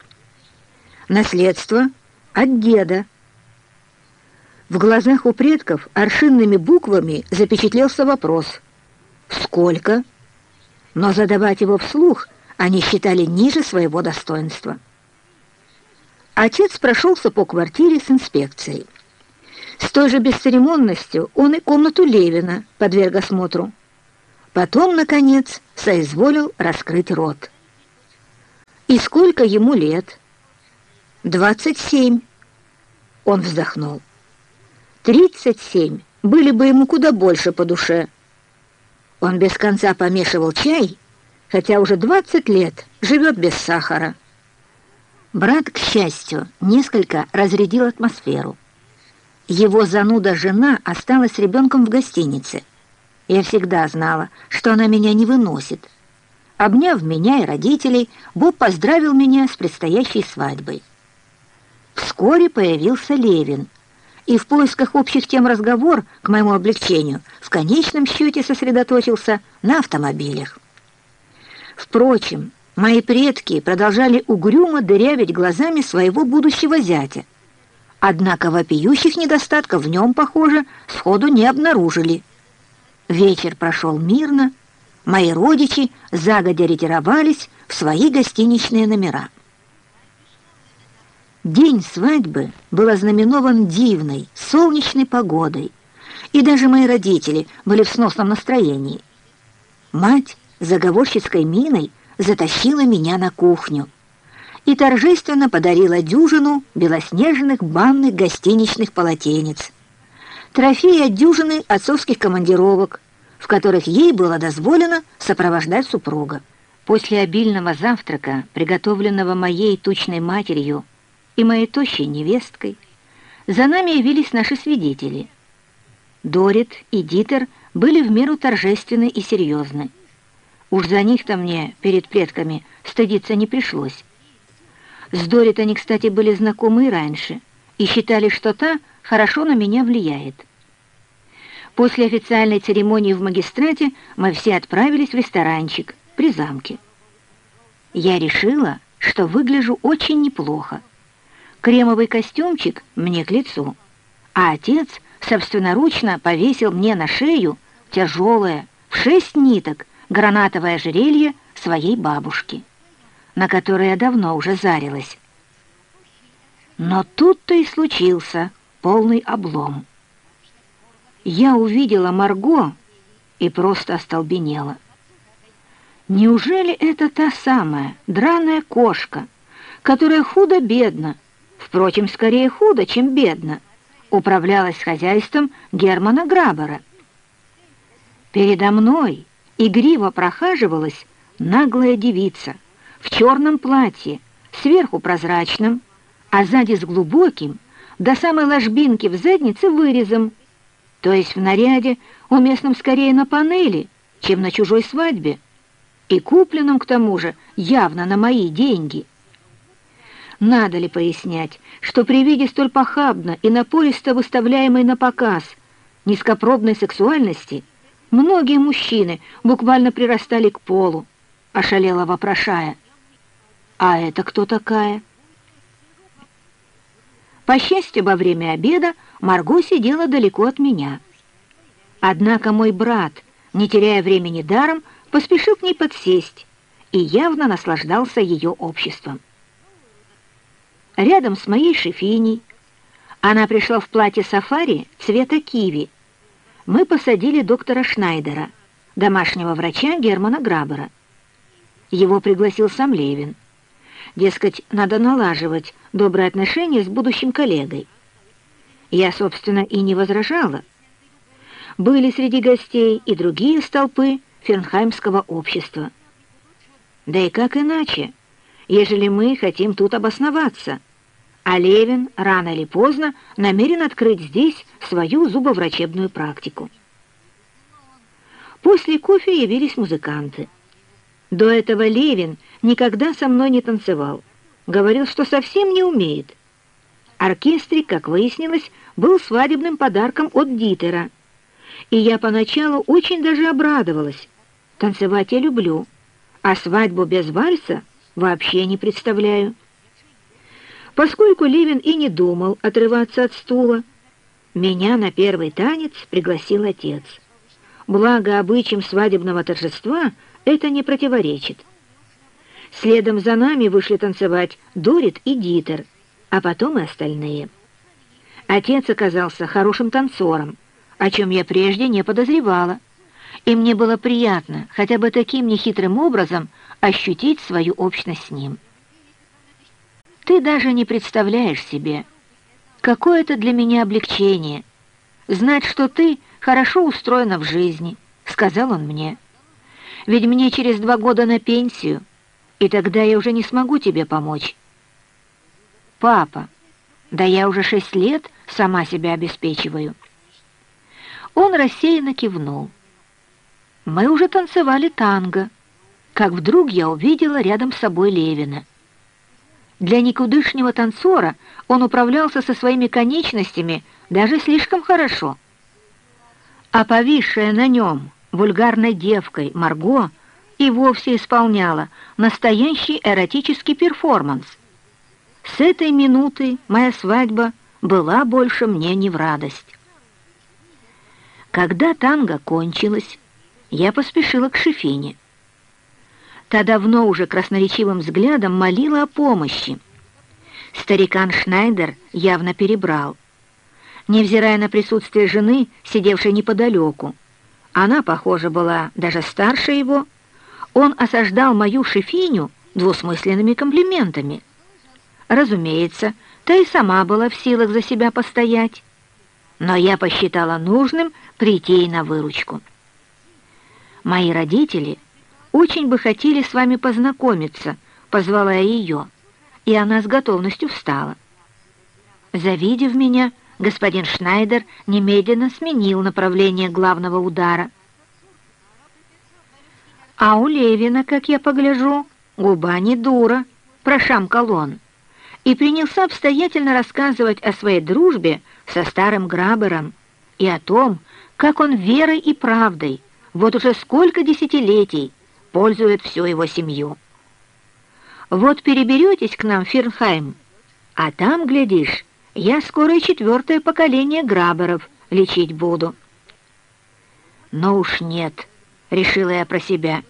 Наследство от деда. В глазах у предков аршинными буквами запечатлелся вопрос «Сколько?», но задавать его вслух они считали ниже своего достоинства. Отец прошелся по квартире с инспекцией. С той же бесцеремонностью он и комнату Левина подверг осмотру. Потом, наконец, соизволил раскрыть рот. «И сколько ему лет?» «Двадцать семь». Он вздохнул. Тридцать семь были бы ему куда больше по душе. Он без конца помешивал чай, хотя уже двадцать лет живет без сахара. Брат, к счастью, несколько разрядил атмосферу. Его зануда жена осталась с ребенком в гостинице. Я всегда знала, что она меня не выносит. Обняв меня и родителей, Боб поздравил меня с предстоящей свадьбой. Вскоре появился Левин — и в поисках общих тем разговор, к моему облегчению, в конечном счете сосредоточился на автомобилях. Впрочем, мои предки продолжали угрюмо дырявить глазами своего будущего зятя. Однако вопиющих недостатков в нем, похоже, сходу не обнаружили. Вечер прошел мирно, мои родичи загодя ретировались в свои гостиничные номера. День свадьбы был ознаменован дивной, солнечной погодой, и даже мои родители были в сносном настроении. Мать заговорщицкой миной затащила меня на кухню и торжественно подарила дюжину белоснежных банных гостиничных полотенец, трофеи от дюжины отцовских командировок, в которых ей было дозволено сопровождать супруга. После обильного завтрака, приготовленного моей тучной матерью, и моей тощей невесткой, за нами явились наши свидетели. Дорит и Дитер были в меру торжественны и серьезны. Уж за них-то мне перед предками стыдиться не пришлось. С Дорит они, кстати, были знакомы раньше и считали, что та хорошо на меня влияет. После официальной церемонии в магистрате мы все отправились в ресторанчик при замке. Я решила, что выгляжу очень неплохо. Кремовый костюмчик мне к лицу, а отец собственноручно повесил мне на шею тяжелое, в шесть ниток, гранатовое ожерелье своей бабушки, на которое давно уже зарилась. Но тут-то и случился полный облом. Я увидела Марго и просто остолбенела. Неужели это та самая драная кошка, которая худо-бедно впрочем, скорее худо, чем бедно, управлялась хозяйством Германа Грабера. Передо мной игриво прохаживалась наглая девица в черном платье, сверху прозрачным, а сзади с глубоким, до самой ложбинки в заднице вырезом, то есть в наряде, уместном скорее на панели, чем на чужой свадьбе, и купленном, к тому же, явно на мои деньги — надо ли пояснять, что при виде столь похабно и напористо выставляемой на показ низкопробной сексуальности многие мужчины буквально прирастали к полу, ошалело вопрошая, «А это кто такая?» По счастью, во время обеда Марго сидела далеко от меня. Однако мой брат, не теряя времени даром, поспешил к ней подсесть и явно наслаждался ее обществом рядом с моей шефиней. Она пришла в платье сафари цвета киви. Мы посадили доктора Шнайдера, домашнего врача Германа Грабера. Его пригласил сам Левин. Дескать, надо налаживать добрые отношения с будущим коллегой. Я, собственно, и не возражала. Были среди гостей и другие столпы Фернхаймского общества. Да и как иначе, ежели мы хотим тут обосноваться — а Левин рано или поздно намерен открыть здесь свою зубоврачебную практику. После кофе явились музыканты. До этого Левин никогда со мной не танцевал. Говорил, что совсем не умеет. Оркестрик, как выяснилось, был свадебным подарком от Дитера. И я поначалу очень даже обрадовалась. Танцевать я люблю, а свадьбу без вальса вообще не представляю. Поскольку Левин и не думал отрываться от стула, меня на первый танец пригласил отец. Благо, обычаям свадебного торжества это не противоречит. Следом за нами вышли танцевать Дорит и Дитер, а потом и остальные. Отец оказался хорошим танцором, о чем я прежде не подозревала, и мне было приятно хотя бы таким нехитрым образом ощутить свою общность с ним. Ты даже не представляешь себе, какое это для меня облегчение, знать, что ты хорошо устроена в жизни, сказал он мне. Ведь мне через два года на пенсию, и тогда я уже не смогу тебе помочь. Папа, да я уже шесть лет сама себя обеспечиваю. Он рассеянно кивнул. Мы уже танцевали танго, как вдруг я увидела рядом с собой Левина. Для никудышнего танцора он управлялся со своими конечностями даже слишком хорошо. А повисшая на нем вульгарной девкой Марго и вовсе исполняла настоящий эротический перформанс. С этой минуты моя свадьба была больше мне не в радость. Когда танго кончилось, я поспешила к Шефине. Та давно уже красноречивым взглядом молила о помощи. Старикан Шнайдер явно перебрал. Невзирая на присутствие жены, сидевшей неподалеку, она, похоже, была даже старше его, он осаждал мою шефиню двусмысленными комплиментами. Разумеется, та и сама была в силах за себя постоять, но я посчитала нужным прийти ей на выручку. Мои родители очень бы хотели с вами познакомиться, позвала я ее, и она с готовностью встала. Завидев меня, господин Шнайдер немедленно сменил направление главного удара. А у Левина, как я погляжу, губа не дура, прошамкал он, и принялся обстоятельно рассказывать о своей дружбе со старым Грабером и о том, как он верой и правдой вот уже сколько десятилетий пользует всю его семью. Вот переберетесь к нам в Фернхайм, а там, глядишь, я скоро и четвертое поколение граберов лечить буду. Но уж нет, решила я про себя.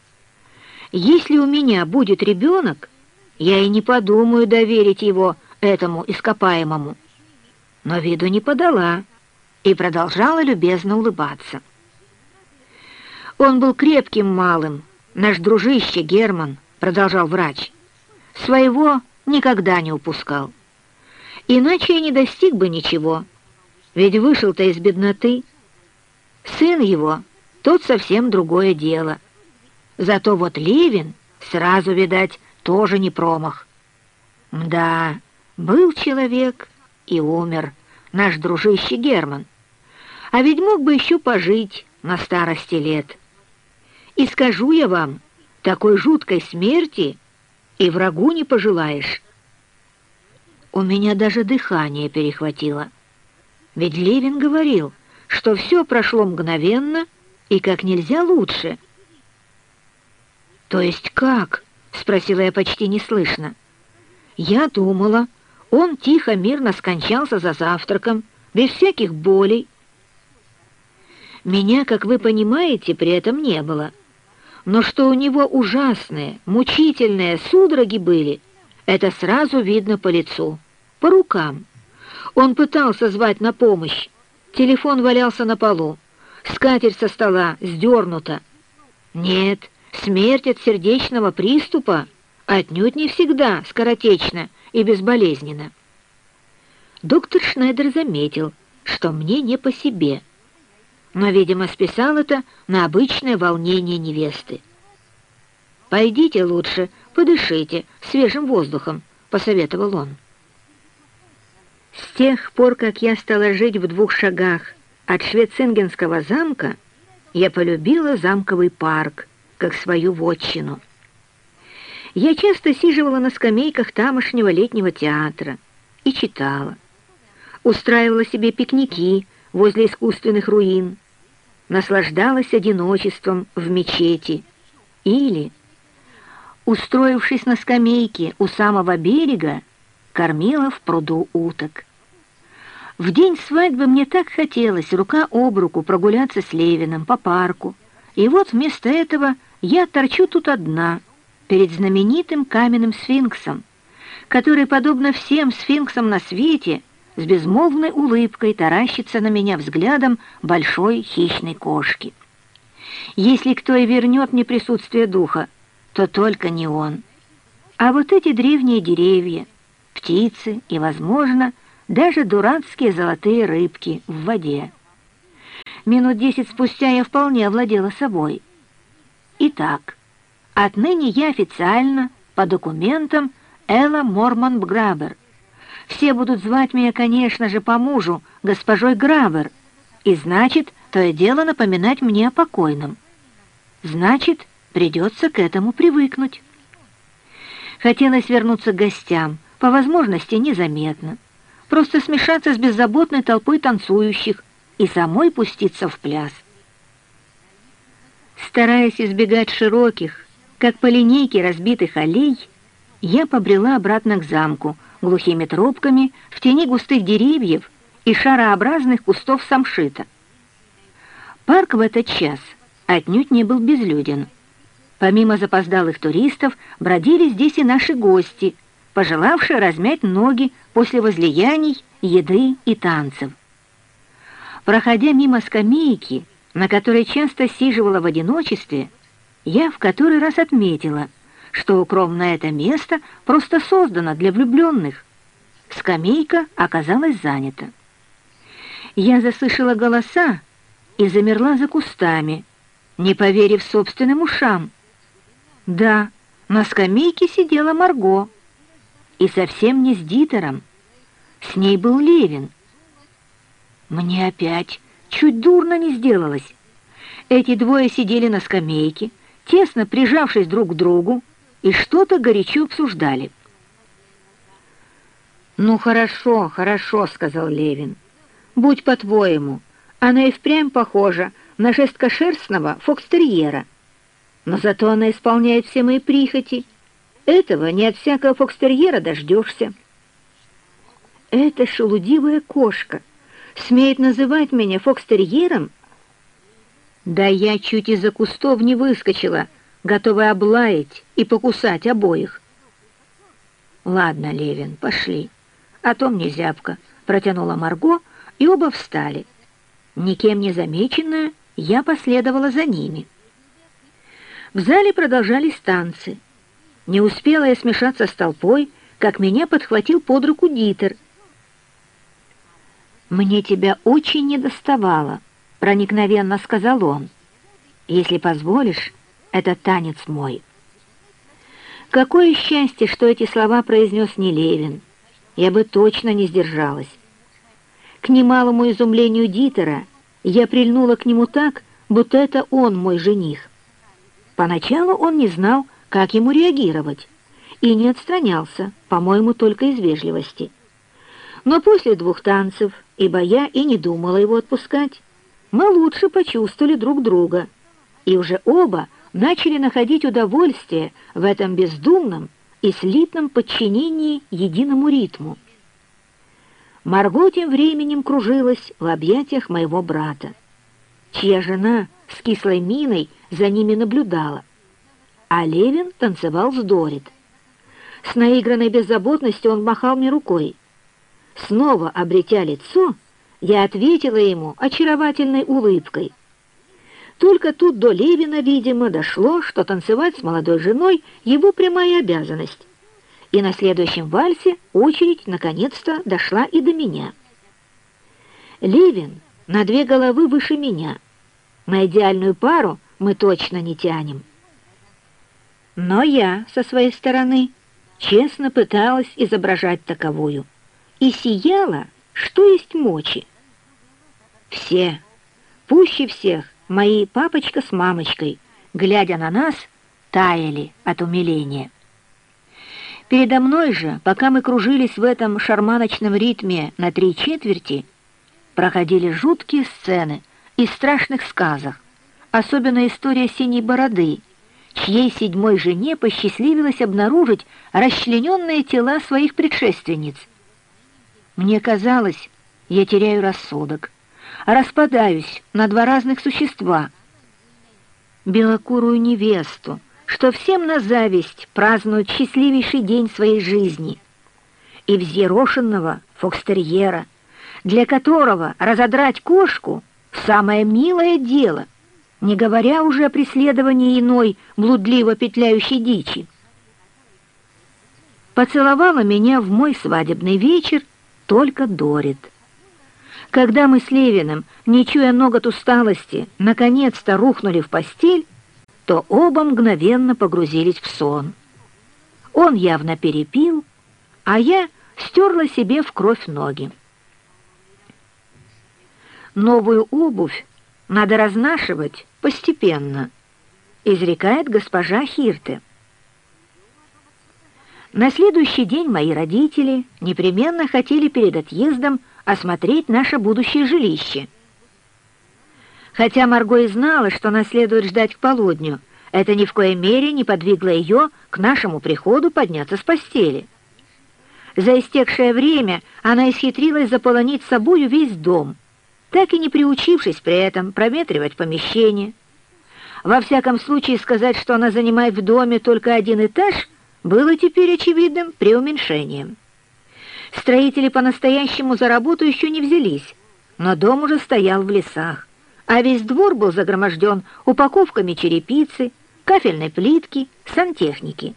Если у меня будет ребенок, я и не подумаю доверить его этому ископаемому. Но виду не подала и продолжала любезно улыбаться. Он был крепким малым, наш дружище Герман, продолжал врач. Своего никогда не упускал. Иначе я не достиг бы ничего, ведь вышел-то из бедноты. Сын его, тот совсем другое дело. Зато вот Левин, сразу, видать, тоже не промах. Да, был человек и умер, наш дружище Герман. А ведь мог бы еще пожить на старости лет. И скажу я вам, такой жуткой смерти и врагу не пожелаешь. У меня даже дыхание перехватило. Ведь Левин говорил, что все прошло мгновенно и как нельзя лучше. «То есть как?» — спросила я почти неслышно. «Я думала, он тихо, мирно скончался за завтраком, без всяких болей». Меня, как вы понимаете, при этом не было — но что у него ужасные, мучительные судороги были, это сразу видно по лицу, по рукам. Он пытался звать на помощь. Телефон валялся на полу. Скатерть со стола сдернута. Нет, смерть от сердечного приступа отнюдь не всегда скоротечно и безболезненно. Доктор Шнайдер заметил, что мне не по себе — но, видимо, списал это на обычное волнение невесты. «Пойдите лучше, подышите свежим воздухом», — посоветовал он. С тех пор, как я стала жить в двух шагах от Швецингенского замка, я полюбила замковый парк, как свою вотчину. Я часто сиживала на скамейках тамошнего летнего театра и читала. Устраивала себе пикники, возле искусственных руин, наслаждалась одиночеством в мечети Или, устроившись на скамейке у самого берега, кормила в пруду уток. В день свадьбы мне так хотелось рука об руку прогуляться с Левиным по парку, и вот вместо этого я торчу тут одна, перед знаменитым каменным сфинксом, который, подобно всем сфинксам на свете, с безмолвной улыбкой таращится на меня взглядом большой хищной кошки. Если кто и вернет мне присутствие духа, то только не он. А вот эти древние деревья, птицы и, возможно, даже дурацкие золотые рыбки в воде. Минут десять спустя я вполне овладела собой. Итак, отныне я официально, по документам, Элла Мормон Грабер. Все будут звать меня, конечно же, по мужу, госпожой Грабер, и значит, то и дело напоминать мне о покойном. Значит, придется к этому привыкнуть. Хотелось вернуться к гостям, по возможности незаметно, просто смешаться с беззаботной толпой танцующих и самой пуститься в пляс. Стараясь избегать широких, как по линейке разбитых аллей, я побрела обратно к замку, глухими тропками, в тени густых деревьев и шарообразных кустов самшита. Парк в этот час отнюдь не был безлюден. Помимо запоздалых туристов бродили здесь и наши гости, пожелавшие размять ноги после возлияний, еды и танцев. Проходя мимо скамейки, на которой часто сиживала в одиночестве, я в который раз отметила, что укромное это место просто создано для влюбленных. Скамейка оказалась занята. Я заслышала голоса, и замерла за кустами, не поверив собственным ушам. Да, на скамейке сидела Марго, и совсем не с Дитером. С ней был Левин. Мне опять чуть дурно не сделалось. Эти двое сидели на скамейке, тесно прижавшись друг к другу, и что-то горячо обсуждали. «Ну хорошо, хорошо», — сказал Левин. «Будь по-твоему, она и впрямь похожа на жесткошерстного фокстерьера. Но зато она исполняет все мои прихоти. Этого не от всякого фокстерьера дождешься. Эта шелудивая кошка смеет называть меня фокстерьером? Да я чуть из-за кустов не выскочила, готовая облаять и покусать обоих. Ладно, Левин, пошли, а то мне зябко, протянула Марго, и оба встали. Никем не замеченная, я последовала за ними. В зале продолжались танцы. Не успела я смешаться с толпой, как меня подхватил под руку Дитер. «Мне тебя очень недоставало», — проникновенно сказал он. «Если позволишь, это танец мой». Какое счастье, что эти слова произнес не Левин. Я бы точно не сдержалась. К немалому изумлению Дитера я прильнула к нему так, будто это он мой жених. Поначалу он не знал, как ему реагировать, и не отстранялся, по-моему, только из вежливости. Но после двух танцев, ибо я и не думала его отпускать, мы лучше почувствовали друг друга, и уже оба начали находить удовольствие в этом бездумном и слитном подчинении единому ритму. Марго тем временем кружилась в объятиях моего брата, чья жена с кислой миной за ними наблюдала, а Левин танцевал с Дорит. С наигранной беззаботностью он махал мне рукой. Снова обретя лицо, я ответила ему очаровательной улыбкой. Только тут до Левина, видимо, дошло, что танцевать с молодой женой его прямая обязанность и на следующем вальсе очередь наконец-то дошла и до меня. Левин на две головы выше меня. На идеальную пару мы точно не тянем. Но я, со своей стороны, честно пыталась изображать таковую и сияла, что есть мочи. Все, пуще всех, мои папочка с мамочкой, глядя на нас, таяли от умиления. Передо мной же, пока мы кружились в этом шарманочном ритме на три четверти, проходили жуткие сцены из страшных сказок, особенно история синей бороды, чьей седьмой жене посчастливилось обнаружить расчлененные тела своих предшественниц. Мне казалось, я теряю рассудок, распадаюсь на два разных существа. Белокурую невесту, что всем на зависть празднуют счастливейший день своей жизни, и взъерошенного фокстерьера, для которого разодрать кошку — самое милое дело — не говоря уже о преследовании иной блудливо петляющей дичи. Поцеловала меня в мой свадебный вечер только Дорит. Когда мы с Левиным, не чуя ног от усталости, наконец-то рухнули в постель, то оба мгновенно погрузились в сон. Он явно перепил, а я стерла себе в кровь ноги. Новую обувь надо разнашивать постепенно, изрекает госпожа Хирте. На следующий день мои родители непременно хотели перед отъездом осмотреть наше будущее жилище. Хотя Марго и знала, что нас следует ждать к полудню, это ни в коей мере не подвигло ее к нашему приходу подняться с постели. За истекшее время она исхитрилась заполонить собою весь дом — так и не приучившись при этом проветривать помещение. Во всяком случае, сказать, что она занимает в доме только один этаж, было теперь очевидным преуменьшением. Строители по-настоящему за работу еще не взялись, но дом уже стоял в лесах, а весь двор был загроможден упаковками черепицы, кафельной плитки, сантехники.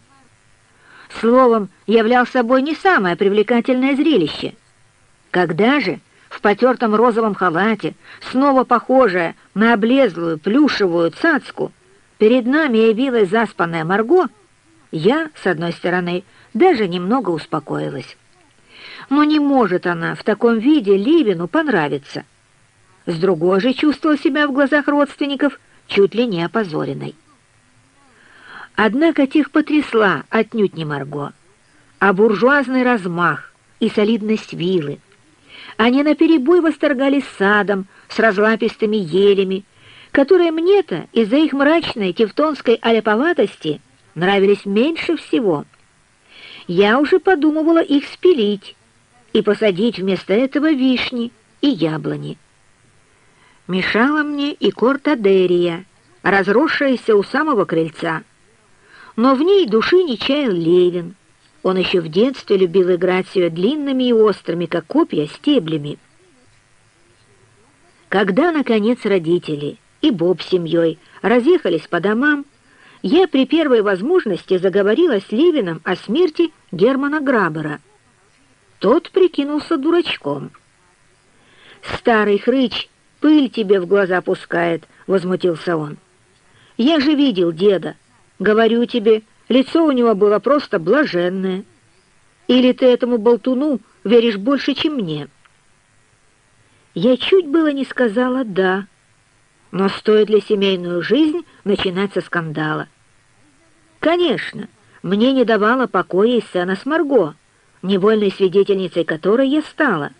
Словом, являл собой не самое привлекательное зрелище. Когда же в потертом розовом халате, снова похожая на облезлую плюшевую цацку, перед нами явилась заспанная Марго, я, с одной стороны, даже немного успокоилась. Но не может она в таком виде Ливину понравиться. С другой же чувствовала себя в глазах родственников чуть ли не опозоренной. Однако тех потрясла отнюдь не Марго, а буржуазный размах и солидность вилы, они наперебой восторгались садом с разлапистыми елями, которые мне-то из-за их мрачной тевтонской аляповатости нравились меньше всего. Я уже подумывала их спилить и посадить вместо этого вишни и яблони. Мешала мне и кортадерия, разросшаяся у самого крыльца. Но в ней души не чаял Левин, он еще в детстве любил играть с ее длинными и острыми, как копья, стеблями. Когда, наконец, родители и Боб с семьей разъехались по домам, я при первой возможности заговорила с Левином о смерти Германа Грабера. Тот прикинулся дурачком. «Старый хрыч пыль тебе в глаза пускает», — возмутился он. «Я же видел деда. Говорю тебе, Лицо у него было просто блаженное. Или ты этому болтуну веришь больше, чем мне?» Я чуть было не сказала «да», но стоит ли семейную жизнь начинать со скандала? Конечно, мне не давала покоя и сцена с Марго, невольной свидетельницей которой я стала.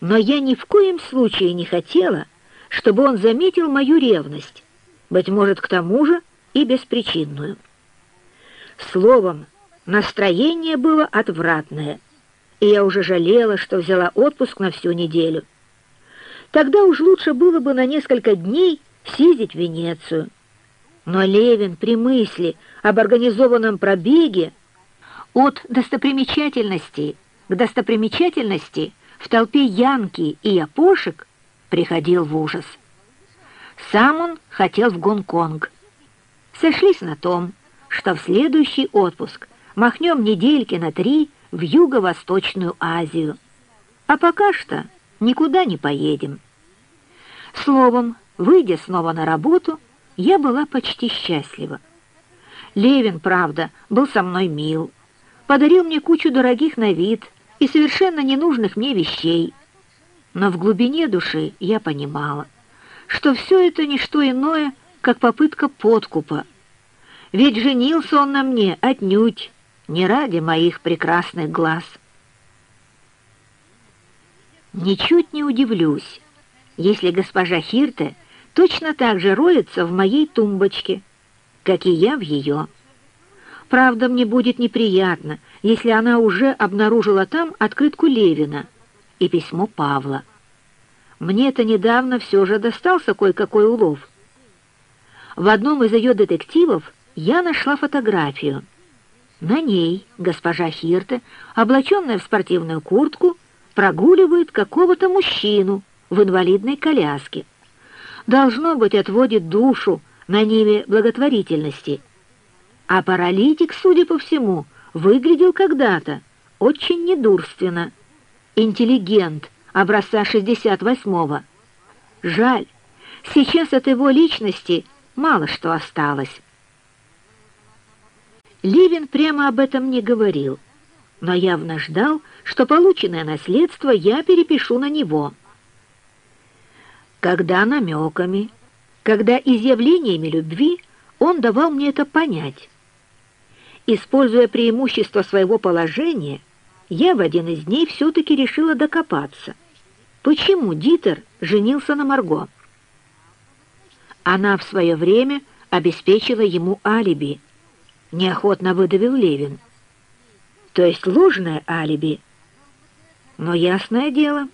Но я ни в коем случае не хотела, чтобы он заметил мою ревность, быть может, к тому же и беспричинную. Словом, настроение было отвратное, и я уже жалела, что взяла отпуск на всю неделю. Тогда уж лучше было бы на несколько дней съездить в Венецию. Но Левин при мысли об организованном пробеге от достопримечательности к достопримечательности в толпе янки и япошек приходил в ужас. Сам он хотел в Гонконг. Сошлись на том, что в следующий отпуск махнем недельки на три в Юго-Восточную Азию. А пока что никуда не поедем. Словом, выйдя снова на работу, я была почти счастлива. Левин, правда, был со мной мил, подарил мне кучу дорогих на вид и совершенно ненужных мне вещей. Но в глубине души я понимала, что все это не что иное, как попытка подкупа, ведь женился он на мне отнюдь не ради моих прекрасных глаз. Ничуть не удивлюсь, если госпожа Хирте точно так же роется в моей тумбочке, как и я в ее. Правда, мне будет неприятно, если она уже обнаружила там открытку Левина и письмо Павла. Мне-то недавно все же достался кое-какой улов. В одном из ее детективов я нашла фотографию. На ней госпожа Хирте, облаченная в спортивную куртку, прогуливает какого-то мужчину в инвалидной коляске. Должно быть, отводит душу на ниве благотворительности. А паралитик, судя по всему, выглядел когда-то очень недурственно. Интеллигент образца 68-го. Жаль, сейчас от его личности мало что осталось. Ливин прямо об этом не говорил, но явно ждал, что полученное наследство я перепишу на него. Когда намеками, когда изъявлениями любви он давал мне это понять. Используя преимущество своего положения, я в один из дней все-таки решила докопаться. Почему Дитер женился на Марго? Она в свое время обеспечила ему алиби, неохотно выдавил Левин. То есть ложное алиби. Но ясное дело.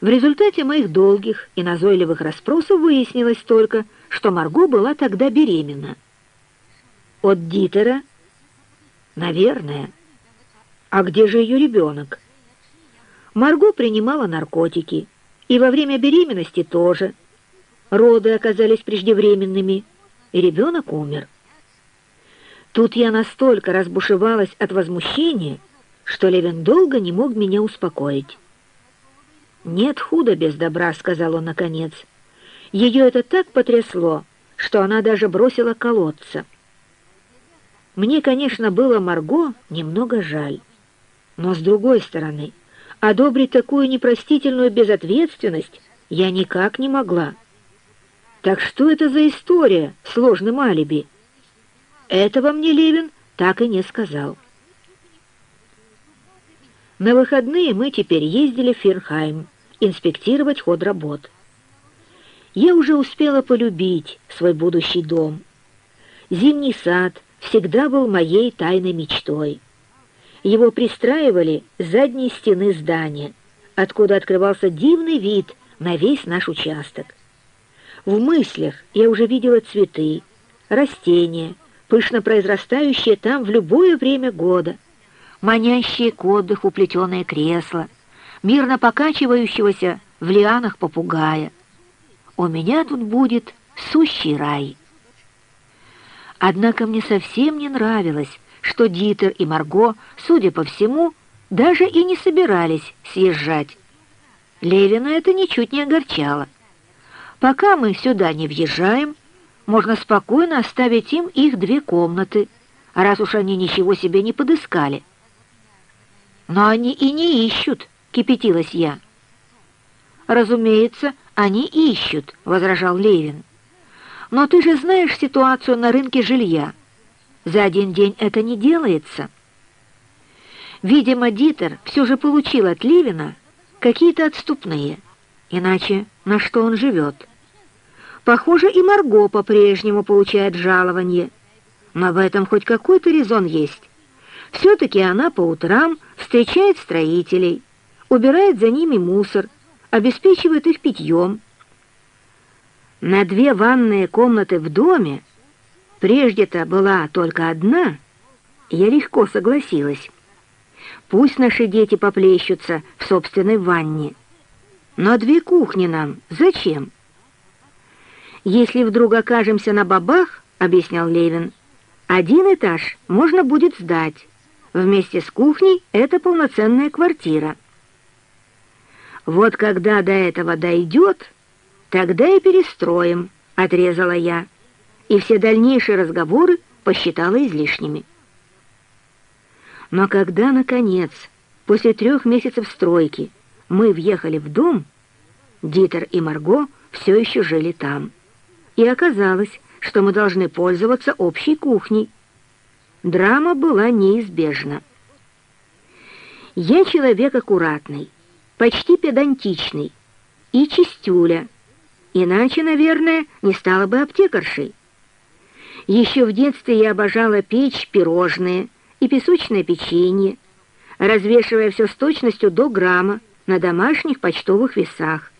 В результате моих долгих и назойливых расспросов выяснилось только, что Марго была тогда беременна. От Дитера? Наверное. А где же ее ребенок? Марго принимала наркотики, и во время беременности тоже. Роды оказались преждевременными, и ребенок умер. Тут я настолько разбушевалась от возмущения, что Левин долго не мог меня успокоить. «Нет худа без добра», — сказал он наконец. Ее это так потрясло, что она даже бросила колодца. Мне, конечно, было Марго немного жаль. Но, с другой стороны, одобрить такую непростительную безответственность я никак не могла. Так что это за история с ложным алиби? Этого мне Левин так и не сказал. На выходные мы теперь ездили в Ферхайм инспектировать ход работ. Я уже успела полюбить свой будущий дом. Зимний сад всегда был моей тайной мечтой. Его пристраивали с задней стены здания, откуда открывался дивный вид на весь наш участок. В мыслях я уже видела цветы, растения, пышно произрастающие там в любое время года, манящие к отдыху плетеное кресло, мирно покачивающегося в лианах попугая. У меня тут будет сущий рай. Однако мне совсем не нравилось, что Дитер и Марго, судя по всему, даже и не собирались съезжать. Левина это ничуть не огорчало. Пока мы сюда не въезжаем, можно спокойно оставить им их две комнаты, раз уж они ничего себе не подыскали. Но они и не ищут, кипятилась я. Разумеется, они ищут, возражал Левин. Но ты же знаешь ситуацию на рынке жилья. За один день это не делается. Видимо, Дитер все же получил от Левина какие-то отступные. Иначе на что он живет? Похоже, и Марго по-прежнему получает жалование. Но в этом хоть какой-то резон есть. Все-таки она по утрам встречает строителей, убирает за ними мусор, обеспечивает их питьем. На две ванные комнаты в доме прежде-то была только одна, я легко согласилась. Пусть наши дети поплещутся в собственной ванне. Но две кухни нам зачем? «Если вдруг окажемся на бабах, — объяснял Левин, — один этаж можно будет сдать. Вместе с кухней это полноценная квартира. Вот когда до этого дойдет, тогда и перестроим, — отрезала я, и все дальнейшие разговоры посчитала излишними. Но когда, наконец, после трех месяцев стройки, мы въехали в дом, Дитер и Марго все еще жили там и оказалось, что мы должны пользоваться общей кухней. Драма была неизбежна. Я человек аккуратный, почти педантичный и чистюля, иначе, наверное, не стала бы аптекаршей. Еще в детстве я обожала печь пирожные и песочное печенье, развешивая все с точностью до грамма на домашних почтовых весах.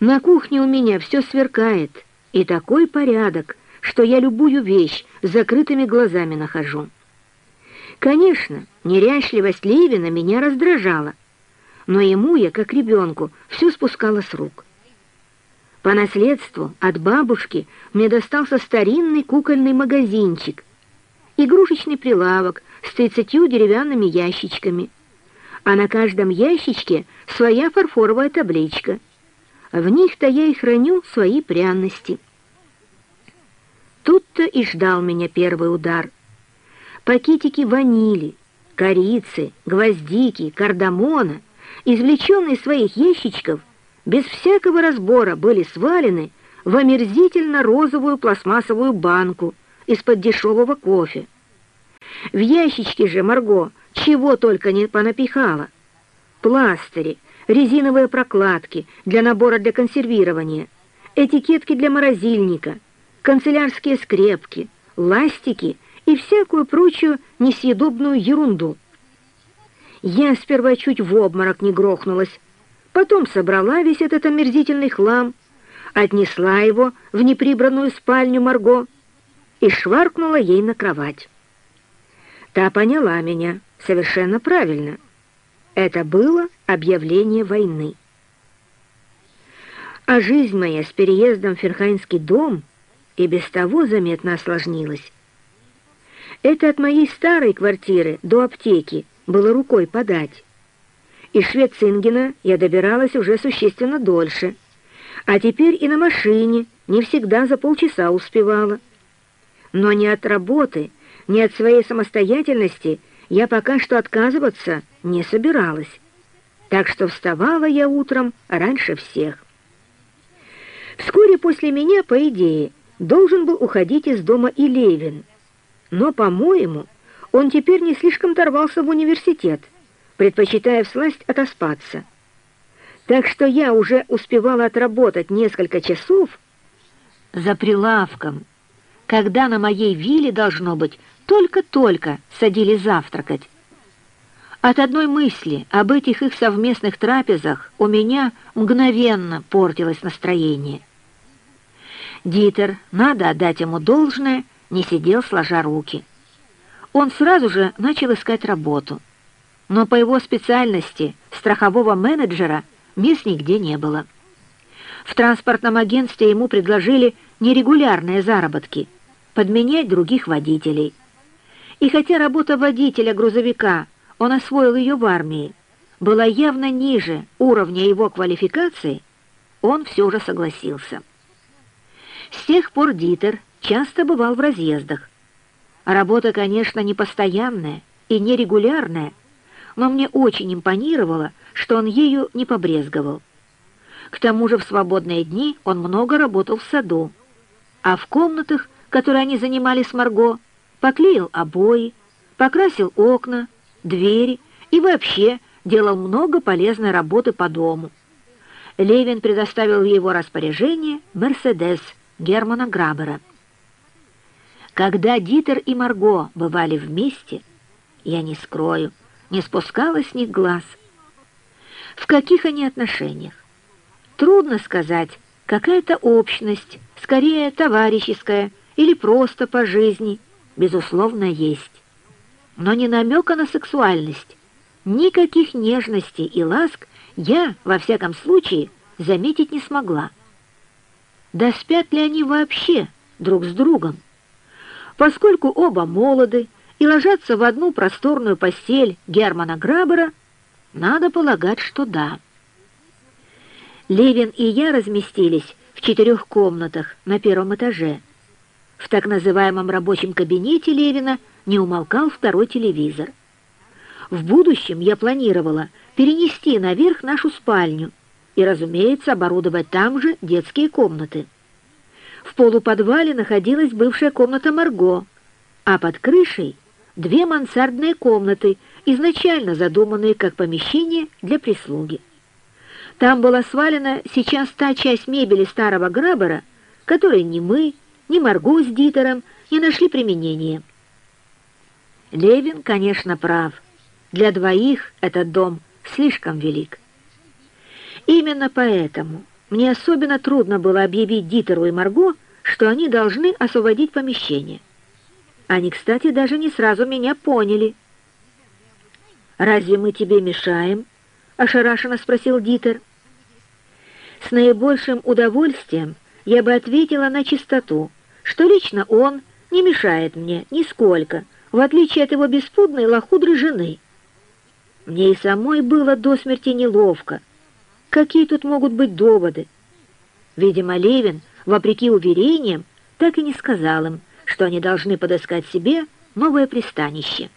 На кухне у меня все сверкает, и такой порядок, что я любую вещь с закрытыми глазами нахожу. Конечно, неряшливость Левина меня раздражала, но ему я, как ребенку, все спускала с рук. По наследству от бабушки мне достался старинный кукольный магазинчик, игрушечный прилавок с тридцатью деревянными ящичками, а на каждом ящичке своя фарфоровая табличка. В них-то я и храню свои пряности. Тут-то и ждал меня первый удар. Пакетики ванили, корицы, гвоздики, кардамона, извлеченные из своих ящичков, без всякого разбора были свалены в омерзительно-розовую пластмассовую банку из-под дешевого кофе. В ящичке же Марго чего только не понапихала. Пластыри, резиновые прокладки для набора для консервирования, этикетки для морозильника, канцелярские скрепки, ластики и всякую прочую несъедобную ерунду. Я сперва чуть в обморок не грохнулась, Потом собрала весь этот омерзительный хлам, отнесла его в неприбранную спальню Марго и шваркнула ей на кровать. Та поняла меня совершенно правильно. Это было объявление войны. А жизнь моя с переездом в Ферхайнский дом и без того заметно осложнилась. Это от моей старой квартиры до аптеки было рукой подать. Из Швецингена я добиралась уже существенно дольше, а теперь и на машине не всегда за полчаса успевала. Но ни от работы, ни от своей самостоятельности я пока что отказываться не собиралась. Так что вставала я утром раньше всех. Вскоре после меня, по идее, должен был уходить из дома и Левин. Но, по-моему, он теперь не слишком торвался в университет, предпочитая всласть отоспаться. Так что я уже успевала отработать несколько часов за прилавком, когда на моей вилле, должно быть, только-только садились завтракать. От одной мысли об этих их совместных трапезах у меня мгновенно портилось настроение. Дитер, надо отдать ему должное, не сидел сложа руки. Он сразу же начал искать работу — но по его специальности страхового менеджера мест нигде не было. В транспортном агентстве ему предложили нерегулярные заработки, подменять других водителей. И хотя работа водителя грузовика, он освоил ее в армии, была явно ниже уровня его квалификации, он все же согласился. С тех пор Дитер часто бывал в разъездах. Работа, конечно, не постоянная и нерегулярная, но мне очень импонировало, что он ею не побрезговал. К тому же в свободные дни он много работал в саду, а в комнатах, которые они занимали с Марго, поклеил обои, покрасил окна, двери и вообще делал много полезной работы по дому. Левин предоставил в его распоряжение «Мерседес» Германа Грабера. Когда Дитер и Марго бывали вместе, я не скрою, не спускала с них глаз. В каких они отношениях? Трудно сказать, какая-то общность, скорее товарищеская или просто по жизни, безусловно, есть. Но не намека на сексуальность, никаких нежностей и ласк я, во всяком случае, заметить не смогла. Да спят ли они вообще друг с другом? Поскольку оба молоды, и ложатся в одну просторную постель Германа Грабера, надо полагать, что да. Левин и я разместились в четырех комнатах на первом этаже. В так называемом рабочем кабинете Левина не умолкал второй телевизор. В будущем я планировала перенести наверх нашу спальню и, разумеется, оборудовать там же детские комнаты. В полуподвале находилась бывшая комната Марго, а под крышей две мансардные комнаты, изначально задуманные как помещение для прислуги. Там была свалена сейчас та часть мебели старого Грабера, которой ни мы, ни Марго с Дитером не нашли применения. Левин, конечно, прав. Для двоих этот дом слишком велик. Именно поэтому мне особенно трудно было объявить Дитеру и Марго, что они должны освободить помещение. Они, кстати, даже не сразу меня поняли. «Разве мы тебе мешаем?» — ошарашенно спросил Дитер. С наибольшим удовольствием я бы ответила на чистоту, что лично он не мешает мне нисколько, в отличие от его беспутной лохудрой жены. Мне и самой было до смерти неловко. Какие тут могут быть доводы? Видимо, Левин, вопреки уверениям, так и не сказал им, что они должны подыскать себе новое пристанище.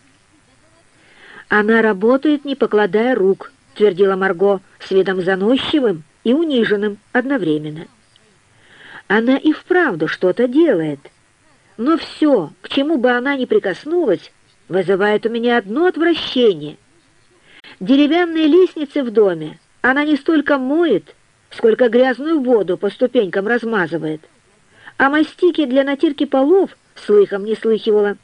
«Она работает, не покладая рук», — твердила Марго с видом заносчивым и униженным одновременно. Она и вправду что-то делает, но все, к чему бы она ни прикоснулась, вызывает у меня одно отвращение. Деревянные лестницы в доме она не столько моет, сколько грязную воду по ступенькам размазывает, а мастики для натирки полов слыхом не слыхивала.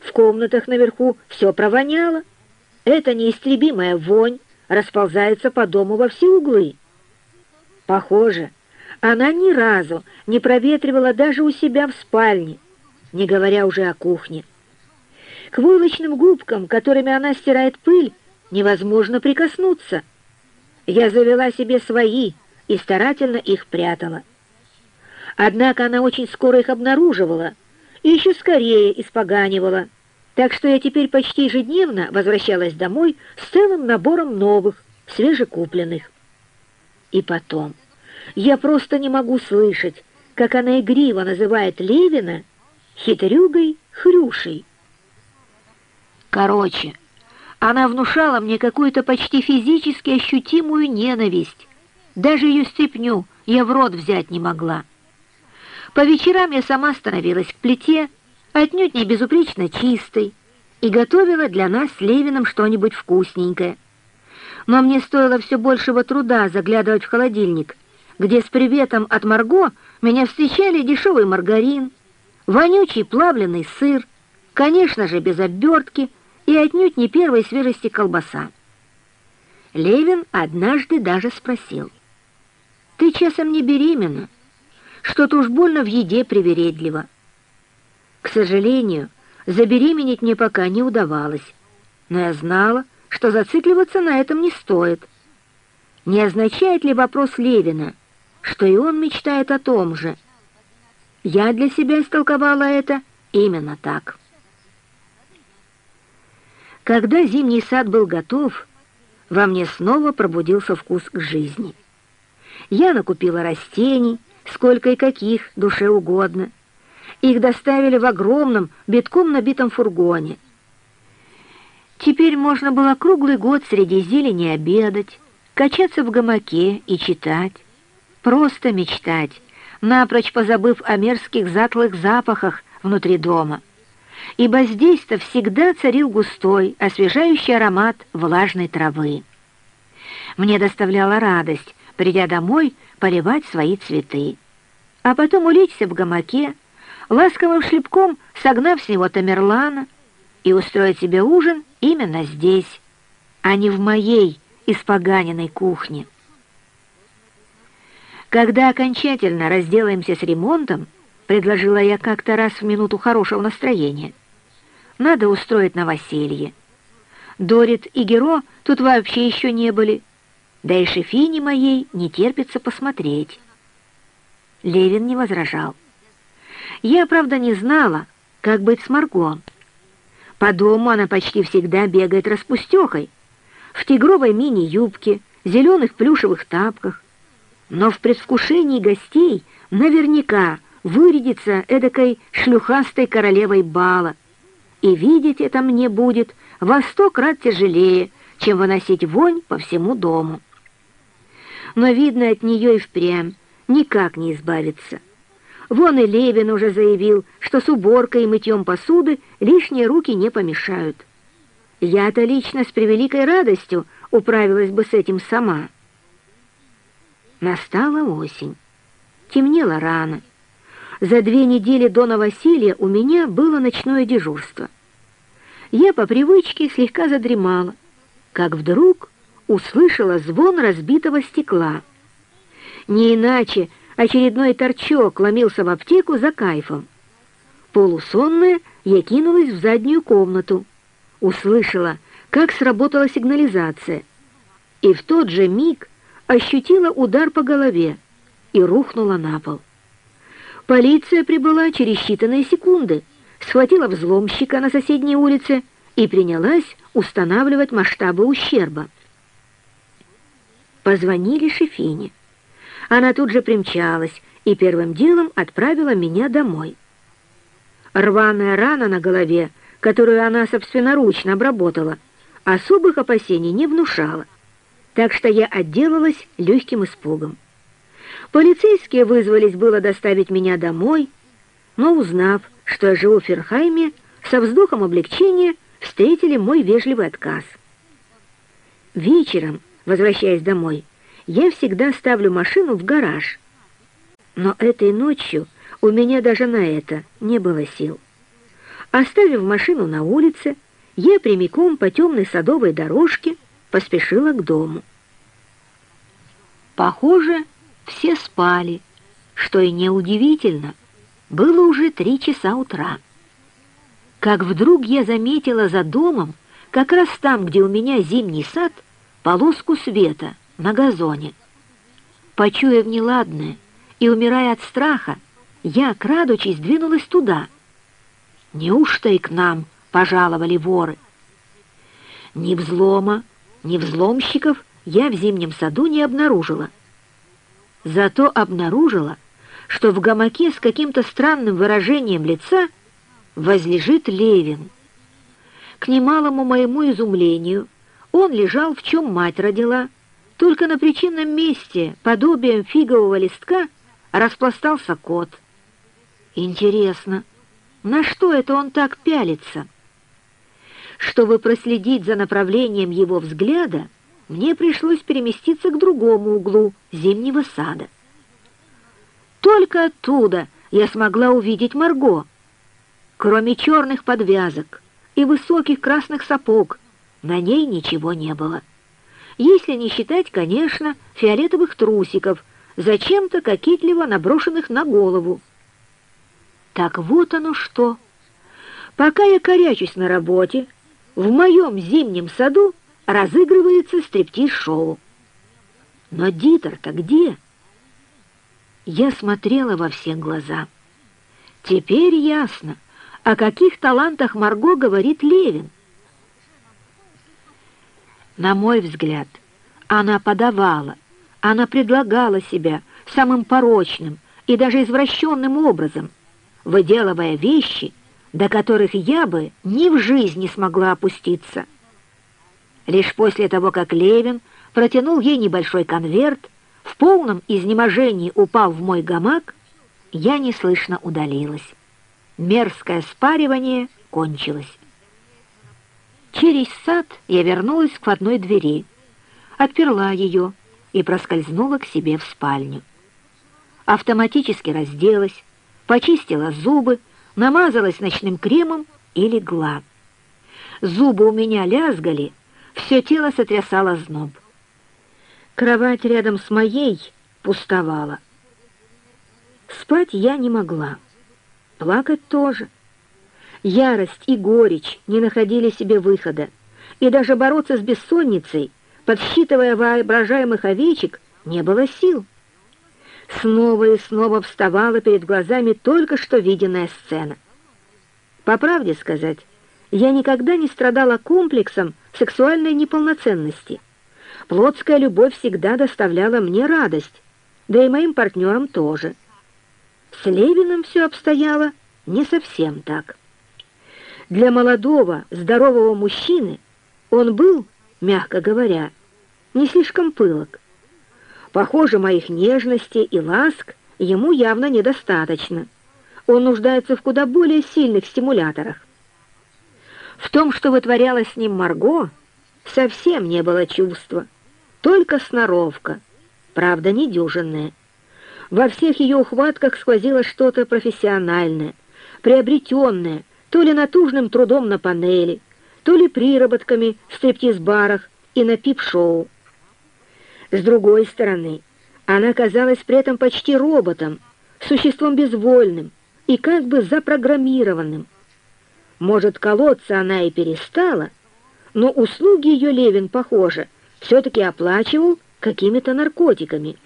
В комнатах наверху все провоняло. Эта неистребимая вонь расползается по дому во все углы. Похоже, она ни разу не проветривала даже у себя в спальне, не говоря уже о кухне. К войлочным губкам, которыми она стирает пыль, невозможно прикоснуться. Я завела себе свои и старательно их прятала. Однако она очень скоро их обнаруживала и еще скорее испоганивала, так что я теперь почти ежедневно возвращалась домой с целым набором новых, свежекупленных. И потом, я просто не могу слышать, как она игриво называет Левина хитрюгой Хрюшей. Короче, она внушала мне какую-то почти физически ощутимую ненависть. Даже ее стряпню я в рот взять не могла. По вечерам я сама становилась к плите, отнюдь не безупречно чистой, и готовила для нас с Левиным что-нибудь вкусненькое. Но мне стоило все большего труда заглядывать в холодильник, где с приветом от Марго меня встречали дешевый маргарин, вонючий плавленый сыр, конечно же, без обертки и отнюдь не первой свежести колбаса. Левин однажды даже спросил, «Ты часом не беременна? Что-то уж больно в еде привередливо». К сожалению, забеременеть мне пока не удавалось, но я знала, что зацикливаться на этом не стоит. Не означает ли вопрос Левина, что и он мечтает о том же? Я для себя истолковала это именно так. Когда зимний сад был готов, во мне снова пробудился вкус к жизни. Я накупила растений, сколько и каких душе угодно. Их доставили в огромном, битком набитом фургоне. Теперь можно было круглый год среди зелени обедать, качаться в гамаке и читать. Просто мечтать, напрочь позабыв о мерзких затлых запахах внутри дома. Ибо здесь-то всегда царил густой, освежающий аромат влажной травы. Мне доставляла радость, придя домой, поливать свои цветы. А потом улечься в гамаке, ласковым шлепком согнав с него Тамерлана, и устроить себе ужин именно здесь, а не в моей испоганенной кухне. Когда окончательно разделаемся с ремонтом, предложила я как-то раз в минуту хорошего настроения, надо устроить новоселье. Дорит и Геро тут вообще еще не были, да и Шефине моей не терпится посмотреть. Левин не возражал. Я, правда, не знала, как быть с Марго. По дому она почти всегда бегает распустехой, в тигровой мини-юбке, зеленых плюшевых тапках, но в предвкушении гостей наверняка вырядится эдакой шлюхастой королевой бала, и видеть это мне будет во сто крат тяжелее, чем выносить вонь по всему дому. Но, видно, от нее и впрямь никак не избавиться. Вон и Левин уже заявил, что с уборкой и мытьем посуды лишние руки не помешают. Я-то лично с превеликой радостью управилась бы с этим сама. Настала осень. Темнело рано. За две недели до новоселья у меня было ночное дежурство. Я по привычке слегка задремала, как вдруг услышала звон разбитого стекла. Не иначе очередной торчок ломился в аптеку за кайфом. Полусонная я кинулась в заднюю комнату, услышала, как сработала сигнализация, и в тот же миг ощутила удар по голове и рухнула на пол. Полиция прибыла через считанные секунды, схватила взломщика на соседней улице и принялась устанавливать масштабы ущерба. Позвонили Шефине. Она тут же примчалась и первым делом отправила меня домой. Рваная рана на голове, которую она собственноручно обработала, особых опасений не внушала, так что я отделалась легким испугом. Полицейские вызвались было доставить меня домой, но, узнав, что я живу в Ферхайме, со вздохом облегчения встретили мой вежливый отказ. Вечером, возвращаясь домой, я всегда ставлю машину в гараж. Но этой ночью у меня даже на это не было сил. Оставив машину на улице, я прямиком по темной садовой дорожке поспешила к дому. Похоже, все спали, что и неудивительно, было уже три часа утра. Как вдруг я заметила за домом, как раз там, где у меня зимний сад, полоску света на газоне. Почуяв неладное и умирая от страха, я, крадучись, двинулась туда. Неужто и к нам пожаловали воры? Ни взлома, ни взломщиков я в зимнем саду не обнаружила. Зато обнаружила, что в гамаке с каким-то странным выражением лица возлежит Левин. К немалому моему изумлению он лежал, в чем мать родила, только на причинном месте, подобием фигового листка, распластался кот. Интересно, на что это он так пялится? Чтобы проследить за направлением его взгляда, мне пришлось переместиться к другому углу зимнего сада. Только оттуда я смогла увидеть Марго. Кроме черных подвязок и высоких красных сапог, на ней ничего не было. Если не считать, конечно, фиолетовых трусиков, зачем-то кокетливо наброшенных на голову. Так вот оно что. Пока я корячусь на работе, в моем зимнем саду разыгрывается стриптиз-шоу. Но Дитер-то где? Я смотрела во все глаза. Теперь ясно, о каких талантах Марго говорит Левин. На мой взгляд, она подавала, она предлагала себя самым порочным и даже извращенным образом, выделывая вещи, до которых я бы ни в жизни смогла опуститься. Лишь после того, как Левин протянул ей небольшой конверт, в полном изнеможении упал в мой гамак, я неслышно удалилась. Мерзкое спаривание кончилось. Через сад я вернулась к входной двери, отперла ее и проскользнула к себе в спальню. Автоматически разделась, почистила зубы, намазалась ночным кремом и легла. Зубы у меня лязгали, все тело сотрясало зноб. Кровать рядом с моей пустовала. Спать я не могла, плакать тоже. Ярость и горечь не находили себе выхода, и даже бороться с бессонницей, подсчитывая воображаемых овечек, не было сил. Снова и снова вставала перед глазами только что виденная сцена. По правде сказать, я никогда не страдала комплексом сексуальной неполноценности. Плотская любовь всегда доставляла мне радость, да и моим партнерам тоже. С Левиным все обстояло не совсем так. Для молодого, здорового мужчины он был, мягко говоря, не слишком пылок. Похоже, моих нежностей и ласк ему явно недостаточно. Он нуждается в куда более сильных стимуляторах. В том, что вытворяла с ним Марго, совсем не было чувства, только сноровка, правда, недюжинная. Во всех ее ухватках сквозило что-то профессиональное, приобретенное, то ли натужным трудом на панели, то ли приработками в стриптиз-барах и на пип-шоу. С другой стороны, она казалась при этом почти роботом, существом безвольным и как бы запрограммированным. Может, колоться она и перестала, но услуги ее Левин, похоже, все-таки оплачивал какими-то наркотиками.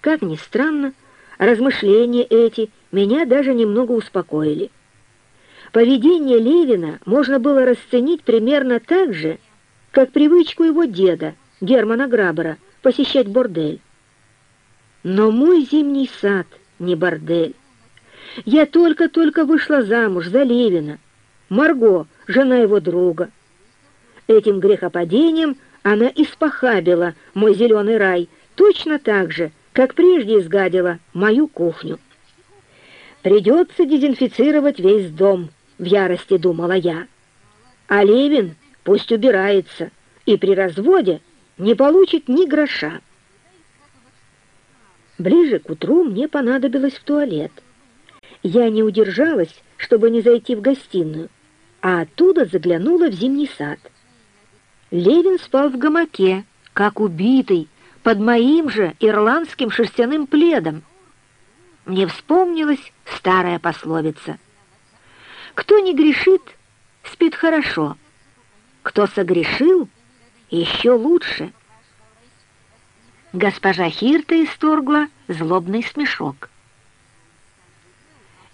Как ни странно, размышления эти меня даже немного успокоили. Поведение Левина можно было расценить примерно так же, как привычку его деда, Германа Грабера, посещать бордель. Но мой зимний сад не бордель. Я только-только вышла замуж за Левина, Марго, жена его друга. Этим грехопадением она испохабила мой зеленый рай точно так же, как прежде изгадила мою кухню. Придется дезинфицировать весь дом, в ярости думала я. А Левин пусть убирается и при разводе не получит ни гроша. Ближе к утру мне понадобилось в туалет. Я не удержалась, чтобы не зайти в гостиную, а оттуда заглянула в зимний сад. Левин спал в гамаке, как убитый, под моим же ирландским шерстяным пледом. Мне вспомнилась старая пословица. Кто не грешит, спит хорошо. Кто согрешил, еще лучше. Госпожа Хирта исторгла злобный смешок.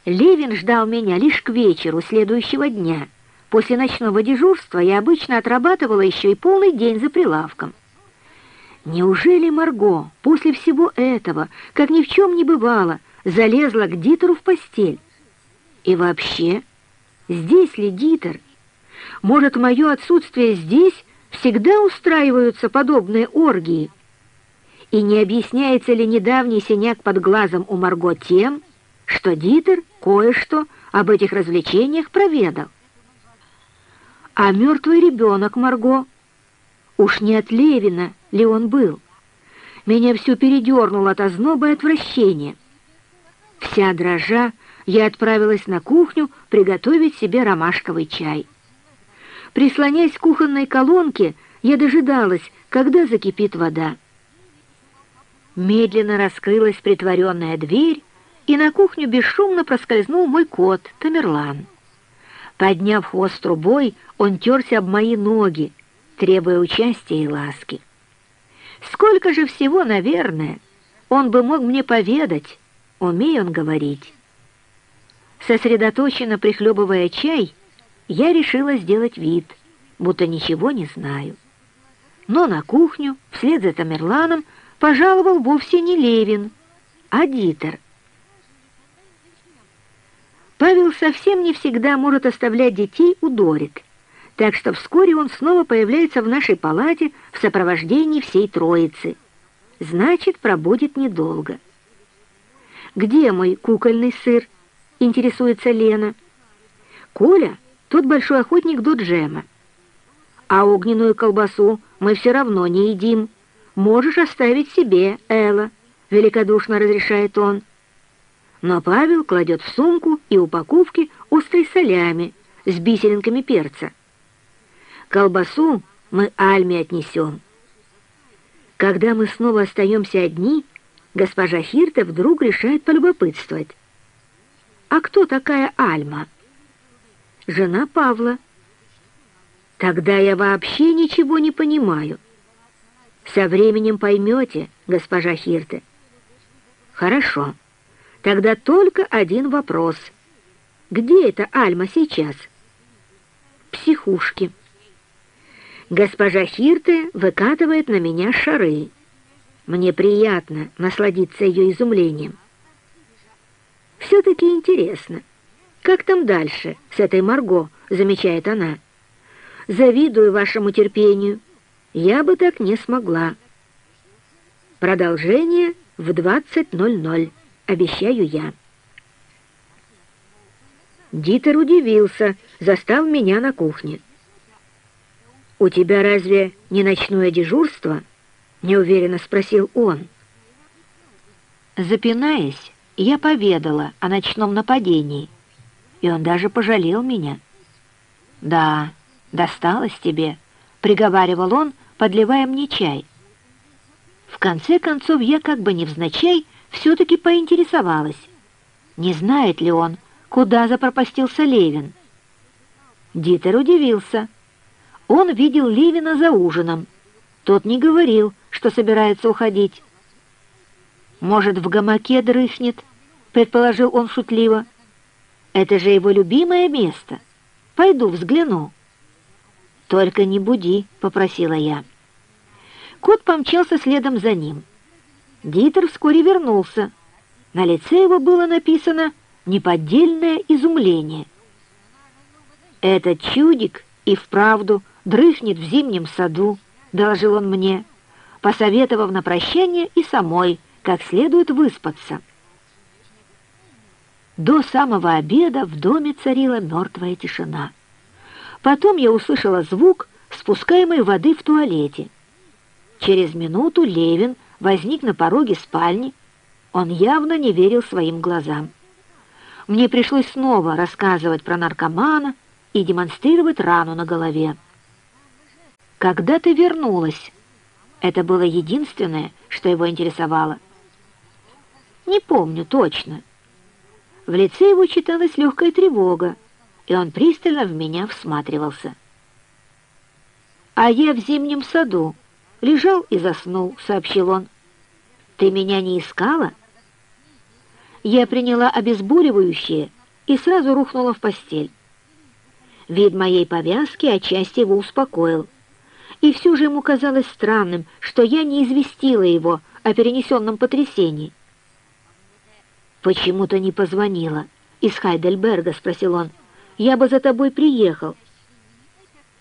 Левин ждал меня лишь к вечеру следующего дня. После ночного дежурства я обычно отрабатывала еще и полный день за прилавком. Неужели Марго после всего этого, как ни в чем не бывало, залезла к Дитеру в постель? И вообще, здесь ли Дитер? Может, мое отсутствие здесь всегда устраиваются подобные оргии? И не объясняется ли недавний синяк под глазом у Марго тем, что Дитер кое-что об этих развлечениях проведал? А мертвый ребенок Марго? Уж не от Левина ли он был? Меня всю передернуло от озноба и отвращения. Вся дрожа, я отправилась на кухню приготовить себе ромашковый чай. Прислонясь к кухонной колонке, я дожидалась, когда закипит вода. Медленно раскрылась притворенная дверь, и на кухню бесшумно проскользнул мой кот Тамерлан. Подняв хвост трубой, он терся об мои ноги, требуя участия и ласки. Сколько же всего, наверное, он бы мог мне поведать, умея он говорить. Сосредоточенно прихлебывая чай, я решила сделать вид, будто ничего не знаю. Но на кухню, вслед за Тамерланом, пожаловал вовсе не Левин, а Дитер. Павел совсем не всегда может оставлять детей у Дорит, так что вскоре он снова появляется в нашей палате в сопровождении всей троицы. Значит, пробудет недолго. «Где мой кукольный сыр?» — интересуется Лена. «Коля — тот большой охотник до джема. А огненную колбасу мы все равно не едим. Можешь оставить себе, Элла», — великодушно разрешает он но Павел кладет в сумку и упаковки острой солями с бисеринками перца. Колбасу мы Альме отнесем. Когда мы снова остаемся одни, госпожа Хирта вдруг решает полюбопытствовать. «А кто такая Альма?» «Жена Павла». «Тогда я вообще ничего не понимаю». «Со временем поймете, госпожа Хирте». «Хорошо». Тогда только один вопрос. Где эта Альма сейчас? Психушки. Госпожа Хирте выкатывает на меня шары. Мне приятно насладиться ее изумлением. Все-таки интересно, как там дальше с этой Марго, замечает она. Завидую вашему терпению. Я бы так не смогла. Продолжение в 20.00 обещаю я. Дитер удивился, застав меня на кухне. «У тебя разве не ночное дежурство?» — неуверенно спросил он. Запинаясь, я поведала о ночном нападении, и он даже пожалел меня. «Да, досталось тебе», — приговаривал он, подливая мне чай. В конце концов, я как бы невзначай все-таки поинтересовалась, не знает ли он, куда запропастился Левин. Дитер удивился. Он видел Левина за ужином. Тот не говорил, что собирается уходить. «Может, в гамаке дрыхнет?» — предположил он шутливо. «Это же его любимое место. Пойду взгляну». «Только не буди», — попросила я. Кот помчался следом за ним. Дитер вскоре вернулся. На лице его было написано «неподдельное изумление». «Этот чудик и вправду дрыхнет в зимнем саду», — доложил он мне, посоветовав на прощание и самой, как следует выспаться. До самого обеда в доме царила мертвая тишина. Потом я услышала звук спускаемой воды в туалете. Через минуту Левин возник на пороге спальни. Он явно не верил своим глазам. Мне пришлось снова рассказывать про наркомана и демонстрировать рану на голове. «Когда ты вернулась?» Это было единственное, что его интересовало. «Не помню точно». В лице его читалась легкая тревога, и он пристально в меня всматривался. «А я в зимнем саду лежал и заснул», — сообщил он. «Ты меня не искала?» Я приняла обезболивающее и сразу рухнула в постель. Вид моей повязки отчасти его успокоил. И все же ему казалось странным, что я не известила его о перенесенном потрясении. «Почему то не позвонила?» «Из Хайдельберга», — спросил он. «Я бы за тобой приехал».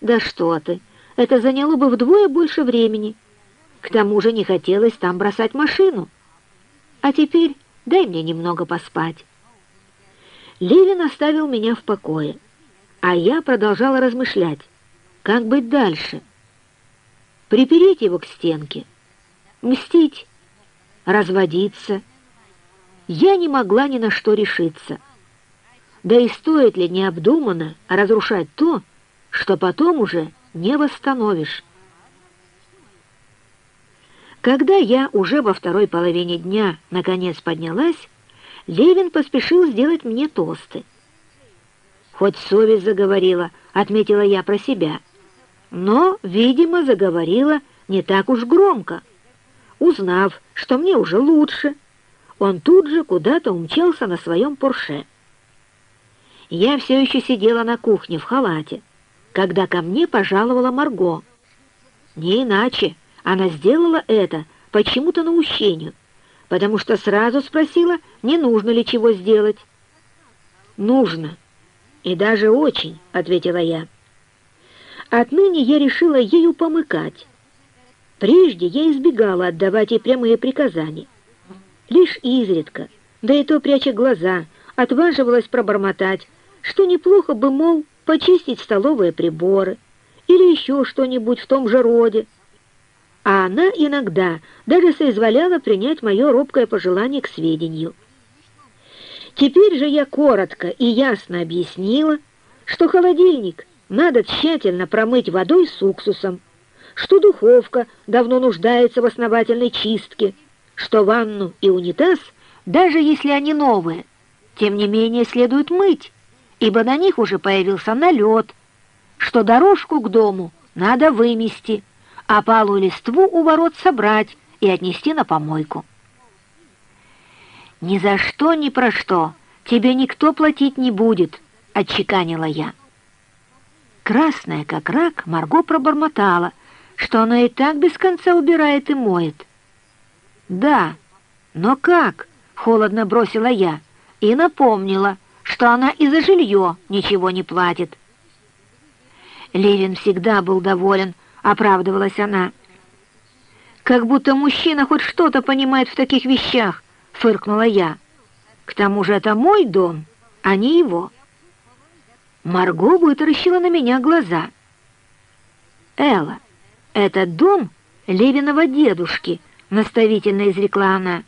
«Да что ты! Это заняло бы вдвое больше времени. К тому же не хотелось там бросать машину. А теперь дай мне немного поспать». Левин оставил меня в покое, а я продолжала размышлять, как быть дальше. Припереть его к стенке, мстить, разводиться — я не могла ни на что решиться. Да и стоит ли необдуманно разрушать то, что потом уже не восстановишь? Когда я уже во второй половине дня наконец поднялась, Левин поспешил сделать мне тосты. Хоть совесть заговорила, отметила я про себя, но, видимо, заговорила не так уж громко. Узнав, что мне уже лучше, он тут же куда-то умчался на своем Порше. Я все еще сидела на кухне в халате, когда ко мне пожаловала Марго. Не иначе она сделала это почему-то наущению, потому что сразу спросила, не нужно ли чего сделать. «Нужно, и даже очень», — ответила я. Отныне я решила ею помыкать. Прежде я избегала отдавать ей прямые приказания. Лишь изредка, да и то пряча глаза, отваживалась пробормотать, что неплохо бы, мол, почистить столовые приборы или еще что-нибудь в том же роде. А она иногда даже соизволяла принять мое робкое пожелание к сведению. Теперь же я коротко и ясно объяснила, что холодильник надо тщательно промыть водой с уксусом, что духовка давно нуждается в основательной чистке, что ванну и унитаз, даже если они новые, тем не менее следует мыть, ибо на них уже появился налет, что дорожку к дому надо вымести, а палую листву у ворот собрать и отнести на помойку. «Ни за что, ни про что тебе никто платить не будет», — отчеканила я. Красная, как рак, Марго пробормотала, что она и так без конца убирает и моет. «Да, но как?» — холодно бросила я и напомнила, что она и за жилье ничего не платит. Левин всегда был доволен, оправдывалась она. «Как будто мужчина хоть что-то понимает в таких вещах», — фыркнула я. «К тому же это мой дом, а не его». Марго вытаращила на меня глаза. «Элла, это дом Левиного дедушки», наставительно изрекла она.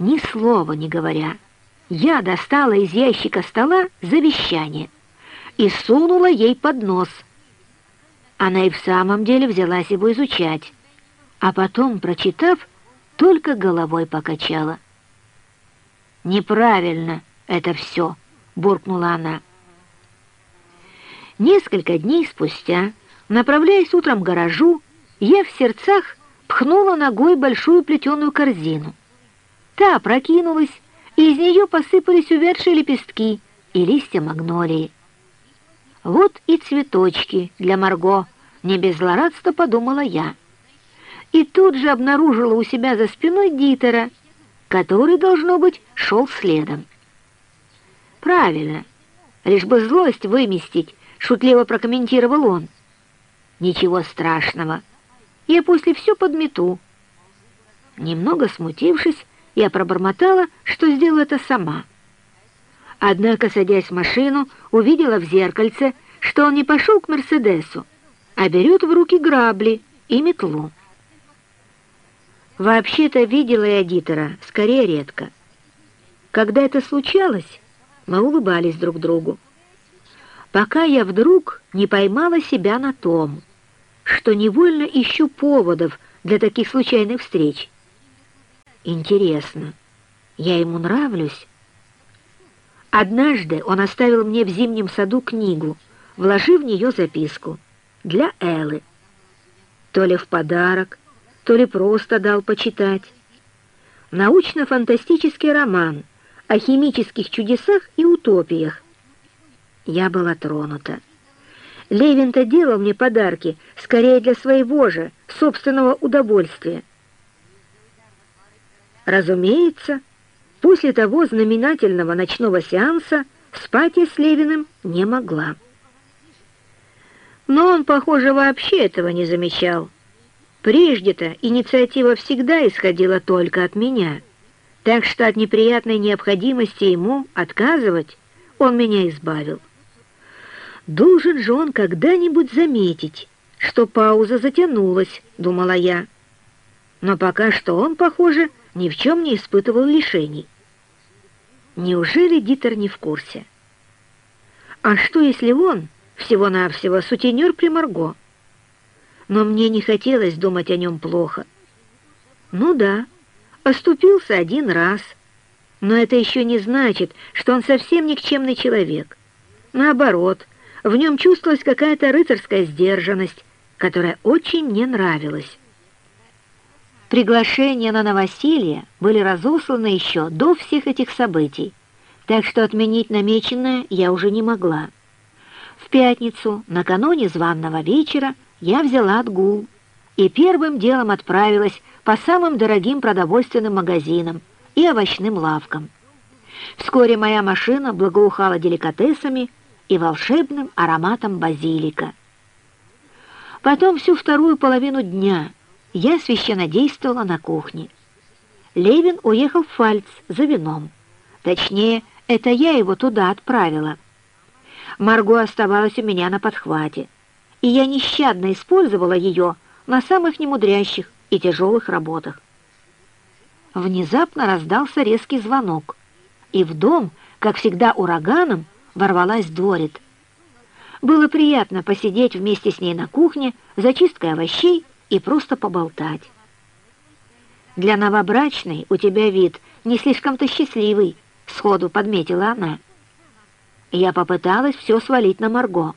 Ни слова не говоря, я достала из ящика стола завещание и сунула ей под нос. Она и в самом деле взялась его изучать, а потом, прочитав, только головой покачала. «Неправильно это все», — буркнула она. Несколько дней спустя, направляясь утром к гаражу, я в сердцах пхнула ногой большую плетеную корзину. Та прокинулась, и из нее посыпались увядшие лепестки и листья магнолии. Вот и цветочки для Марго, не без злорадства подумала я. И тут же обнаружила у себя за спиной Дитера, который, должно быть, шел следом. «Правильно, лишь бы злость выместить», — шутливо прокомментировал он. «Ничего страшного, я после все подмету». Немного смутившись, я пробормотала, что сделаю это сама. Однако, садясь в машину, увидела в зеркальце, что он не пошел к Мерседесу, а берет в руки грабли и метлу. Вообще-то видела я Дитера скорее редко. Когда это случалось, мы улыбались друг другу. Пока я вдруг не поймала себя на том, что невольно ищу поводов для таких случайных встреч. Интересно, я ему нравлюсь? Однажды он оставил мне в зимнем саду книгу, вложив в нее записку для Эллы. То ли в подарок, то ли просто дал почитать. Научно-фантастический роман о химических чудесах и утопиях. Я была тронута. Левин-то делал мне подарки скорее для своего же, собственного удовольствия. Разумеется, после того знаменательного ночного сеанса спать я с Левиным не могла. Но он, похоже, вообще этого не замечал. Прежде-то инициатива всегда исходила только от меня, так что от неприятной необходимости ему отказывать он меня избавил. Должен же он когда-нибудь заметить, что пауза затянулась, думала я. Но пока что он, похоже, ни в чем не испытывал лишений. Неужели Дитер не в курсе? А что, если он всего-навсего сутенер при Марго? Но мне не хотелось думать о нем плохо. Ну да, оступился один раз, но это еще не значит, что он совсем никчемный человек. Наоборот, в нем чувствовалась какая-то рыцарская сдержанность, которая очень мне нравилась. Приглашения на новоселье были разосланы еще до всех этих событий, так что отменить намеченное я уже не могла. В пятницу, накануне званного вечера, я взяла отгул и первым делом отправилась по самым дорогим продовольственным магазинам и овощным лавкам. Вскоре моя машина благоухала деликатесами и волшебным ароматом базилика. Потом всю вторую половину дня я священно действовала на кухне. Левин уехал в Фальц за вином. Точнее, это я его туда отправила. Марго оставалась у меня на подхвате, и я нещадно использовала ее на самых немудрящих и тяжелых работах. Внезапно раздался резкий звонок, и в дом, как всегда ураганом, ворвалась Дорит. Было приятно посидеть вместе с ней на кухне за чисткой овощей и просто поболтать. «Для новобрачной у тебя вид не слишком-то счастливый», — сходу подметила она. Я попыталась все свалить на Марго.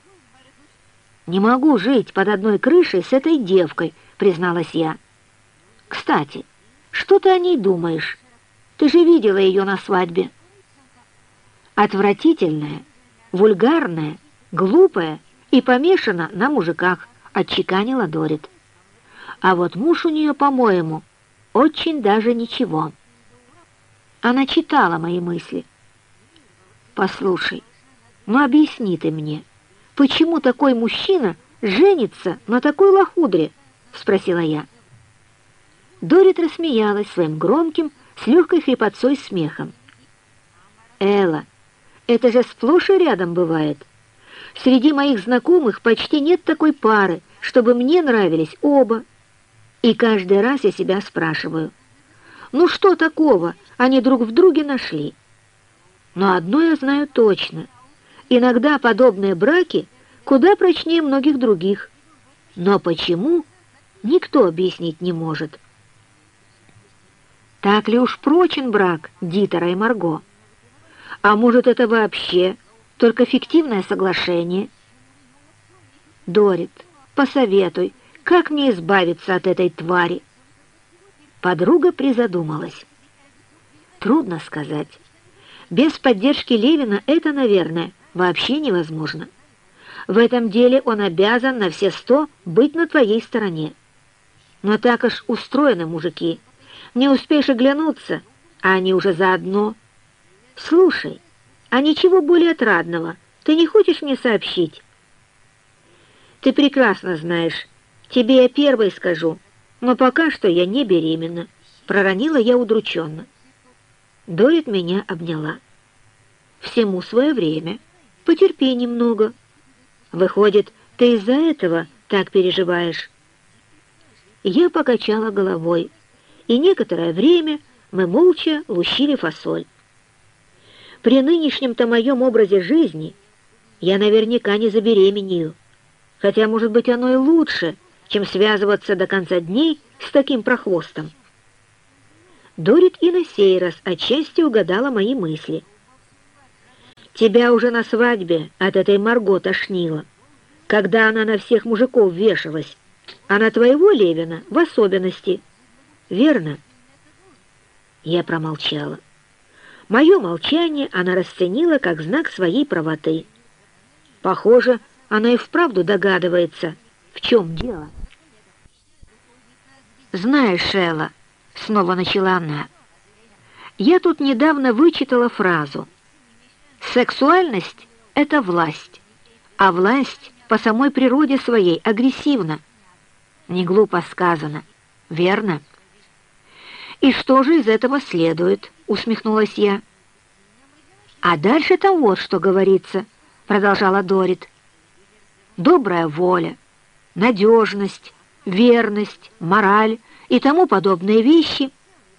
«Не могу жить под одной крышей с этой девкой», — призналась я. «Кстати, что ты о ней думаешь? Ты же видела ее на свадьбе». «Отвратительная, вульгарная, глупая и помешана на мужиках», — отчеканила Дорит. А вот муж у нее, по-моему, очень даже ничего. Она читала мои мысли. «Послушай, ну объясни ты мне, почему такой мужчина женится на такой лохудре?» — спросила я. Дорит рассмеялась своим громким, с легкой хрипотцой смехом. «Элла, это же сплошь и рядом бывает. Среди моих знакомых почти нет такой пары, чтобы мне нравились оба и каждый раз я себя спрашиваю, Ну что такого они друг в друге нашли? Но одно я знаю точно. Иногда подобные браки куда прочнее многих других. Но почему, никто объяснить не может. Так ли уж прочен брак Дитера и Марго? А может, это вообще только фиктивное соглашение? Дорит, посоветуй, как мне избавиться от этой твари? Подруга призадумалась. Трудно сказать. Без поддержки Левина это, наверное, вообще невозможно. В этом деле он обязан на все сто быть на твоей стороне. Но так уж устроены мужики. Не успеешь оглянуться, а они уже заодно. Слушай, а ничего более отрадного ты не хочешь мне сообщить? Ты прекрасно знаешь, тебе я первой скажу, но пока что я не беременна. Проронила я удрученно. Дорит меня обняла. Всему свое время. Потерпи немного. Выходит, ты из-за этого так переживаешь. Я покачала головой, и некоторое время мы молча лущили фасоль. При нынешнем-то моем образе жизни я наверняка не забеременею, хотя, может быть, оно и лучше, чем связываться до конца дней с таким прохвостом. Дорит и на сей раз отчасти угадала мои мысли. «Тебя уже на свадьбе от этой Марго тошнило, когда она на всех мужиков вешалась, а на твоего Левина в особенности. Верно?» Я промолчала. Мое молчание она расценила как знак своей правоты. Похоже, она и вправду догадывается, в чем дело. «Знаешь, Шелла», — снова начала она, — «я тут недавно вычитала фразу. Сексуальность — это власть, а власть по самой природе своей агрессивна. Не глупо сказано, верно?» «И что же из этого следует?» — усмехнулась я. «А дальше там вот что говорится», — продолжала Дорит. «Добрая воля, надежность, верность, мораль и тому подобные вещи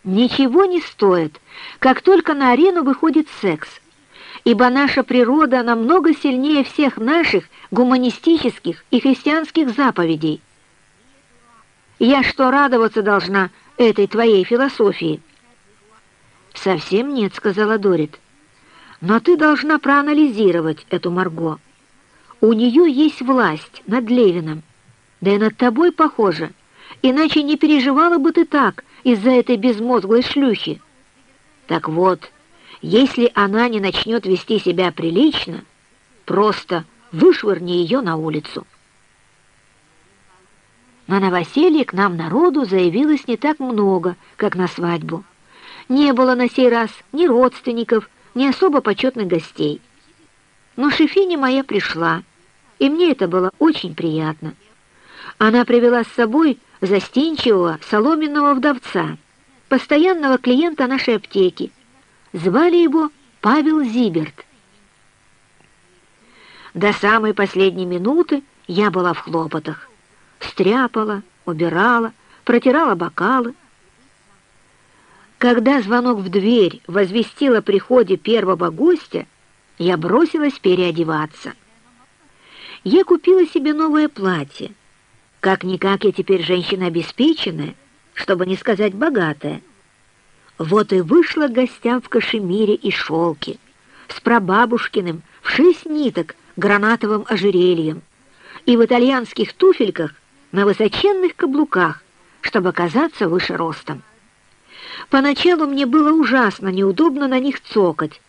ничего не стоят, как только на арену выходит секс, ибо наша природа намного сильнее всех наших гуманистических и христианских заповедей. Я что, радоваться должна этой твоей философии?» «Совсем нет», — сказала Дорит. «Но ты должна проанализировать эту Марго. У нее есть власть над Левином, да и над тобой похоже, иначе не переживала бы ты так из-за этой безмозглой шлюхи. Так вот, если она не начнет вести себя прилично, просто вышвырни ее на улицу. На новоселье к нам народу заявилось не так много, как на свадьбу. Не было на сей раз ни родственников, ни особо почетных гостей. Но Шефиня моя пришла, и мне это было очень приятно. Она привела с собой застенчивого соломенного вдовца, постоянного клиента нашей аптеки. Звали его Павел Зиберт. До самой последней минуты я была в хлопотах. Стряпала, убирала, протирала бокалы. Когда звонок в дверь возвестил о приходе первого гостя, я бросилась переодеваться. Я купила себе новое платье, как-никак я теперь женщина обеспеченная, чтобы не сказать богатая. Вот и вышла к гостям в кашемире и шелке, с прабабушкиным в шесть ниток гранатовым ожерельем и в итальянских туфельках на высоченных каблуках, чтобы казаться выше ростом. Поначалу мне было ужасно неудобно на них цокать.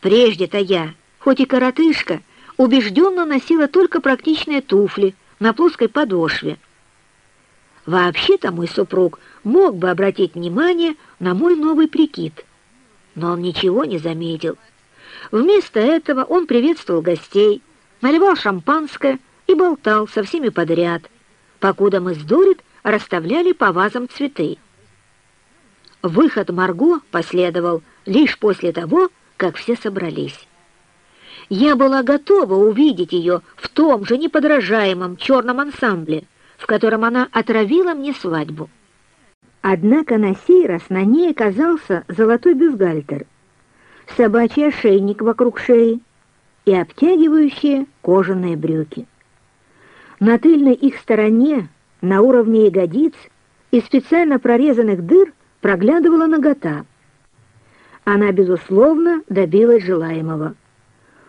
Прежде-то я, хоть и коротышка, убежденно носила только практичные туфли — на плоской подошве. Вообще-то мой супруг мог бы обратить внимание на мой новый прикид, но он ничего не заметил. Вместо этого он приветствовал гостей, наливал шампанское и болтал со всеми подряд, покуда мы с Дорит расставляли по вазам цветы. Выход Марго последовал лишь после того, как все собрались. Я была готова увидеть ее в том же неподражаемом черном ансамбле, в котором она отравила мне свадьбу. Однако на сей раз на ней оказался золотой бюстгальтер, собачий ошейник вокруг шеи и обтягивающие кожаные брюки. На тыльной их стороне, на уровне ягодиц, из специально прорезанных дыр проглядывала нагота. Она, безусловно, добилась желаемого.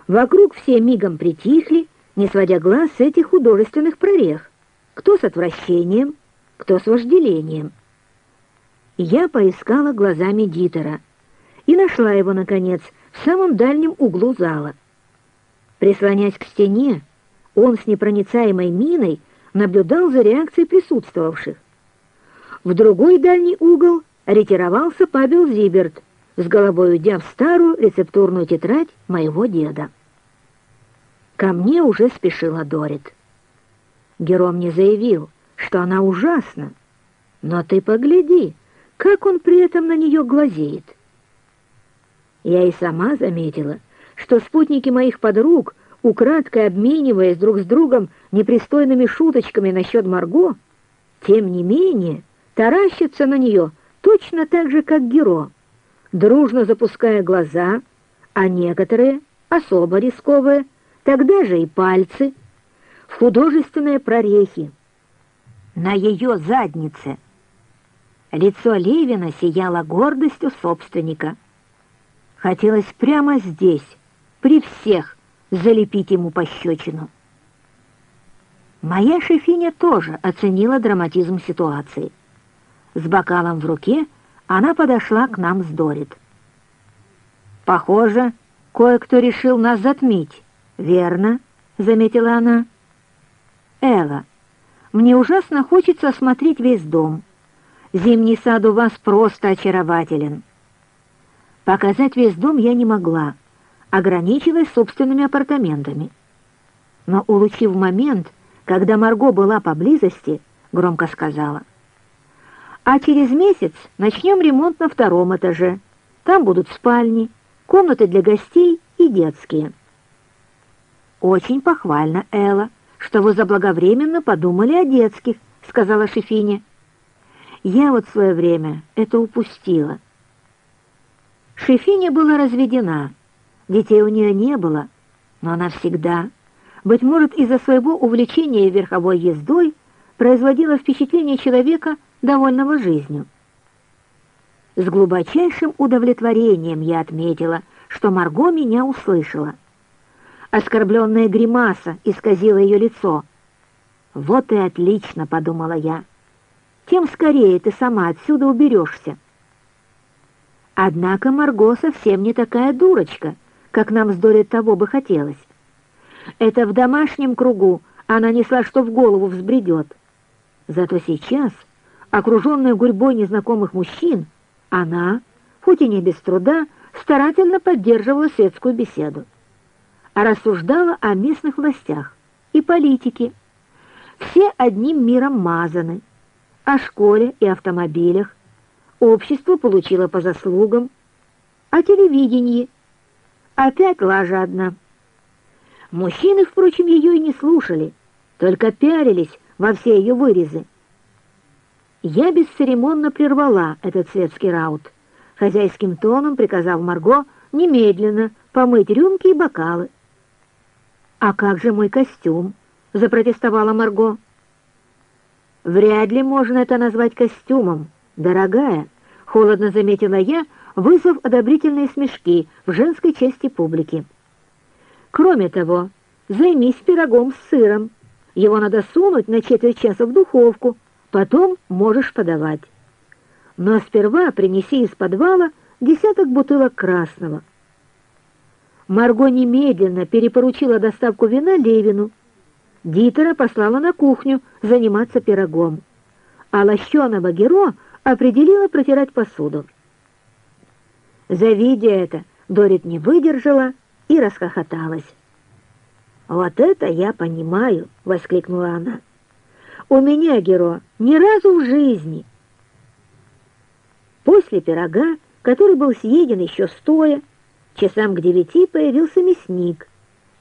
Вокруг все мигом притихли, не сводя глаз с этих художественных прорех, кто с отвращением, кто с вожделением. Я поискала глазами Дитера и нашла его, наконец, в самом дальнем углу зала. Прислонясь к стене, он с непроницаемой миной наблюдал за реакцией присутствовавших. В другой дальний угол ретировался Павел Зиберт, с головой уйдя в старую рецептурную тетрадь моего деда. Ко мне уже спешила Дорит. Гером мне заявил, что она ужасна, но ты погляди, как он при этом на нее глазеет. Я и сама заметила, что спутники моих подруг, украдкой обмениваясь друг с другом непристойными шуточками насчет Марго, тем не менее таращатся на нее точно так же, как Геро, дружно запуская глаза, а некоторые, особо рисковые, тогда же и пальцы, в художественные прорехи. На ее заднице лицо Левина сияло гордостью собственника. Хотелось прямо здесь, при всех, залепить ему пощечину. Моя шефиня тоже оценила драматизм ситуации. С бокалом в руке она подошла к нам с Дорит. «Похоже, кое-кто решил нас затмить, верно?» — заметила она. «Элла, мне ужасно хочется осмотреть весь дом. Зимний сад у вас просто очарователен». Показать весь дом я не могла, ограничиваясь собственными апартаментами. Но, улучив момент, когда Марго была поблизости, громко сказала — а через месяц начнем ремонт на втором этаже. Там будут спальни, комнаты для гостей и детские. Очень похвально, Элла, что вы заблаговременно подумали о детских, сказала Шефиня. Я вот в свое время это упустила. Шефиня была разведена, детей у нее не было, но она всегда, быть может, из-за своего увлечения верховой ездой, производила впечатление человека, довольного жизнью. С глубочайшим удовлетворением я отметила, что Марго меня услышала. Оскорбленная гримаса исказила ее лицо. «Вот и отлично», — подумала я. «Тем скорее ты сама отсюда уберешься». Однако Марго совсем не такая дурочка, как нам с Долей того бы хотелось. Это в домашнем кругу она несла, что в голову взбредет. Зато сейчас окруженная гурьбой незнакомых мужчин, она, хоть и не без труда, старательно поддерживала светскую беседу, рассуждала о местных властях и политике. Все одним миром мазаны, о школе и автомобилях, общество получило по заслугам, о телевидении. Опять лажа одна. Мужчины, впрочем, ее и не слушали, только пялились во все ее вырезы. Я бесцеремонно прервала этот светский раут, хозяйским тоном приказав Марго немедленно помыть рюмки и бокалы. «А как же мой костюм?» — запротестовала Марго. «Вряд ли можно это назвать костюмом, дорогая», — холодно заметила я, вызвав одобрительные смешки в женской части публики. «Кроме того, займись пирогом с сыром. Его надо сунуть на четверть часа в духовку, Потом можешь подавать. Но сперва принеси из подвала десяток бутылок красного. Марго немедленно перепоручила доставку вина Левину. Дитера послала на кухню заниматься пирогом, а лощеного Геро определила протирать посуду. Завидя это, Дорит не выдержала и расхохоталась. «Вот это я понимаю!» — воскликнула она. У меня, Геро, ни разу в жизни. После пирога, который был съеден еще стоя, часам к девяти появился мясник,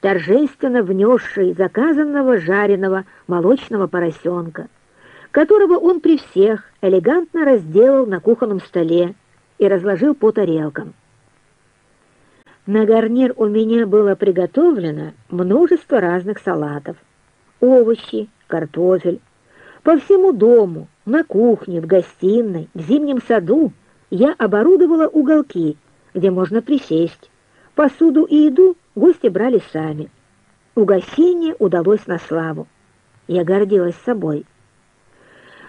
торжественно внесший заказанного жареного молочного поросенка, которого он при всех элегантно разделал на кухонном столе и разложил по тарелкам. На гарнир у меня было приготовлено множество разных салатов. Овощи, картофель. По всему дому, на кухне, в гостиной, в зимнем саду я оборудовала уголки, где можно присесть. Посуду и еду гости брали сами. Угощение удалось на славу. Я гордилась собой.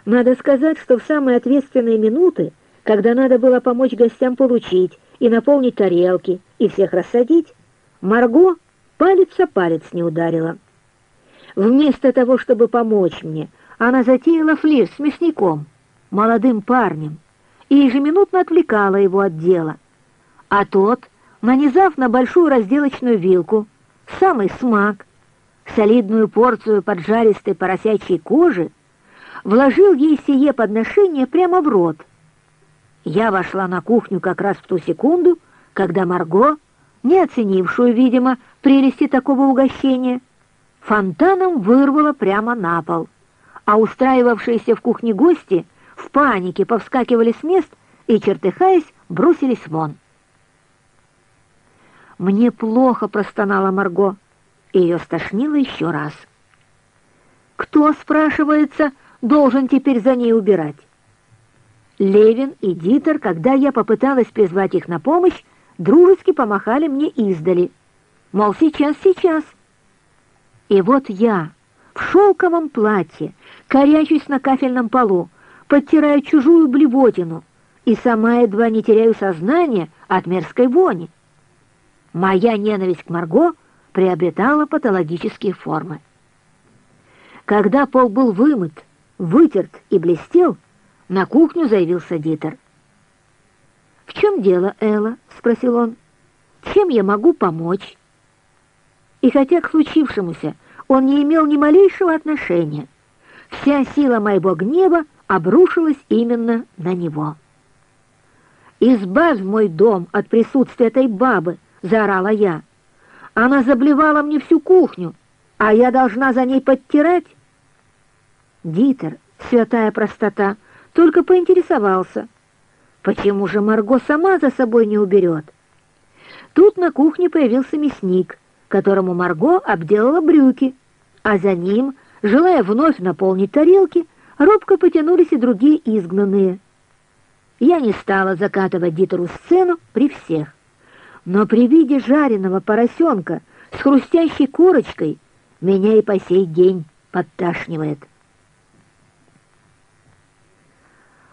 Надо сказать, что в самые ответственные минуты, когда надо было помочь гостям получить и наполнить тарелки, и всех рассадить, Марго палец о палец не ударила. Вместо того, чтобы помочь мне, она затеяла флирт с мясником, молодым парнем, и ежеминутно отвлекала его от дела. А тот, нанизав на большую разделочную вилку самый смак, солидную порцию поджаристой поросячьей кожи, вложил ей сие подношение прямо в рот. Я вошла на кухню как раз в ту секунду, когда Марго, не оценившую, видимо, прелести такого угощения, фонтаном вырвала прямо на пол, а устраивавшиеся в кухне гости в панике повскакивали с мест и, чертыхаясь, бросились вон. «Мне плохо», — простонала Марго, ее стошнило еще раз. «Кто, спрашивается, должен теперь за ней убирать?» Левин и Дитер, когда я попыталась призвать их на помощь, дружески помахали мне издали. Мол, сейчас, сейчас. И вот я в шелковом платье, корячусь на кафельном полу, подтираю чужую блевотину и сама едва не теряю сознание от мерзкой вони. Моя ненависть к Марго приобретала патологические формы. Когда пол был вымыт, вытерт и блестел, на кухню заявился Дитер. «В чем дело, Элла?» — спросил он. «Чем я могу помочь?» И хотя к случившемуся он не имел ни малейшего отношения, вся сила моего гнева обрушилась именно на него. «Избавь мой дом от присутствия этой бабы!» — заорала я. «Она заблевала мне всю кухню, а я должна за ней подтирать?» Дитер, святая простота, только поинтересовался, почему же Марго сама за собой не уберет. Тут на кухне появился мясник, которому Марго обделала брюки, а за ним, желая вновь наполнить тарелки, робко потянулись и другие изгнанные. Я не стала закатывать Дитеру сцену при всех, но при виде жареного поросенка с хрустящей корочкой меня и по сей день подташнивает.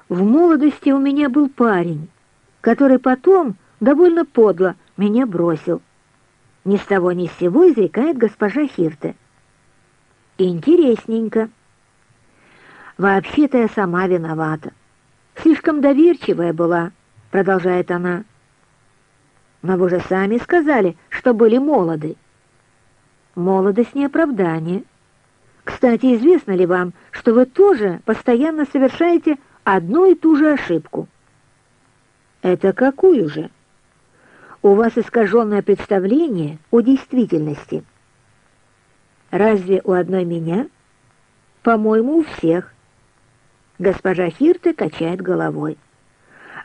В молодости у меня был парень, который потом довольно подло меня бросил. Ни с того ни с сего изрекает госпожа Хирте. Интересненько. Вообще-то я сама виновата. Слишком доверчивая была, продолжает она. Но вы же сами сказали, что были молоды. Молодость не оправдание. Кстати, известно ли вам, что вы тоже постоянно совершаете одну и ту же ошибку. Это какую же? У вас искаженное представление о действительности. Разве у одной меня? По-моему, у всех. Госпожа Хирте качает головой.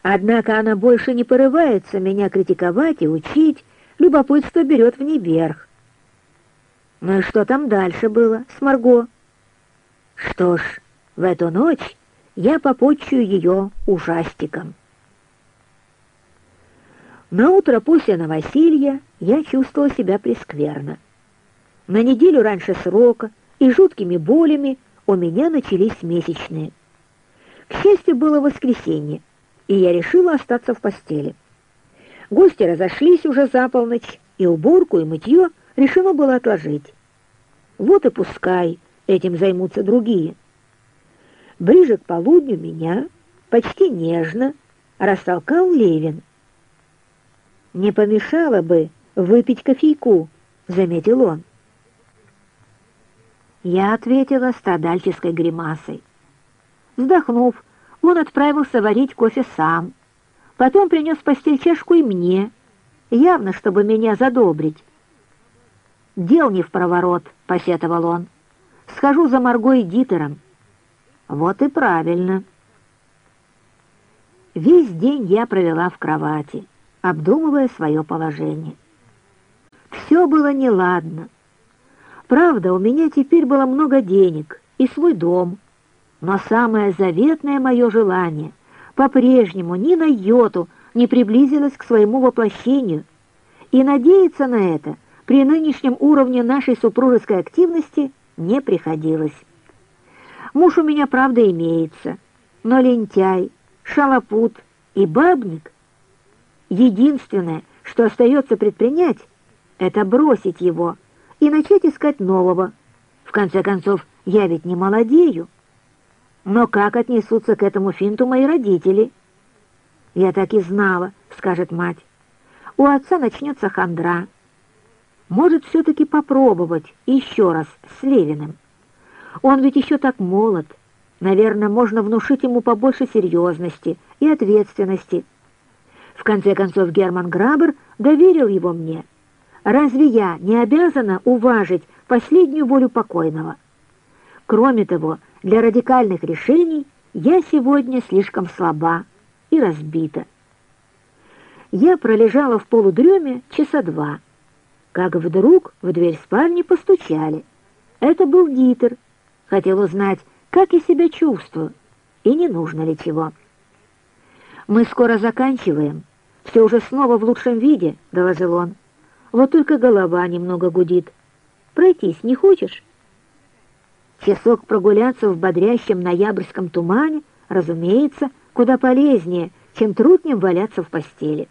Однако она больше не порывается меня критиковать и учить, любопытство берет в ней верх. Ну и что там дальше было с Марго? Что ж, в эту ночь я попотчую ее ужастиком. На утро после новоселья я чувствовала себя прескверно. На неделю раньше срока и жуткими болями у меня начались месячные. К счастью, было воскресенье, и я решила остаться в постели. Гости разошлись уже за полночь, и уборку и мытье решено было отложить. Вот и пускай этим займутся другие. Ближе к полудню меня, почти нежно, растолкал Левин. «Не помешало бы выпить кофейку», — заметил он. Я ответила страдальческой гримасой. Вздохнув, он отправился варить кофе сам. Потом принес в постель чашку и мне, явно, чтобы меня задобрить. «Дел не в проворот», — посетовал он. «Схожу за Марго и Дитером». Вот и правильно. Весь день я провела в кровати, обдумывая свое положение. Все было неладно. Правда, у меня теперь было много денег и свой дом, но самое заветное мое желание по-прежнему ни на йоту не приблизилось к своему воплощению, и надеяться на это при нынешнем уровне нашей супружеской активности не приходилось. Муж у меня, правда, имеется, но лентяй, шалопут и бабник. Единственное, что остается предпринять, это бросить его и начать искать нового. В конце концов, я ведь не молодею. Но как отнесутся к этому финту мои родители? Я так и знала, скажет мать. У отца начнется хандра. Может, все-таки попробовать еще раз с Левиным. Он ведь еще так молод. Наверное, можно внушить ему побольше серьезности и ответственности. В конце концов, Герман Грабер доверил его мне. Разве я не обязана уважить последнюю волю покойного? Кроме того, для радикальных решений я сегодня слишком слаба и разбита. Я пролежала в полудреме часа два, как вдруг в дверь спальни постучали. Это был Дитер, Хотел узнать, как я себя чувствую и не нужно ли чего. «Мы скоро заканчиваем. Все уже снова в лучшем виде», — доложил он. «Вот только голова немного гудит. Пройтись не хочешь?» Часок прогуляться в бодрящем ноябрьском тумане, разумеется, куда полезнее, чем труднем валяться в постели.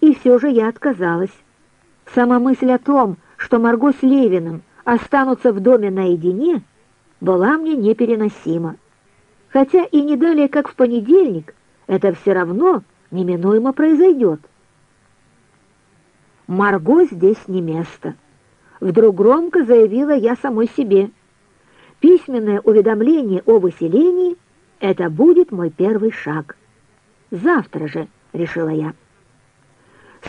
И все же я отказалась. Сама мысль о том, что Марго с Левиным останутся в доме наедине, была мне непереносима. Хотя и не далее, как в понедельник, это все равно неминуемо произойдет. Марго здесь не место. Вдруг громко заявила я самой себе. Письменное уведомление о выселении — это будет мой первый шаг. Завтра же, решила я.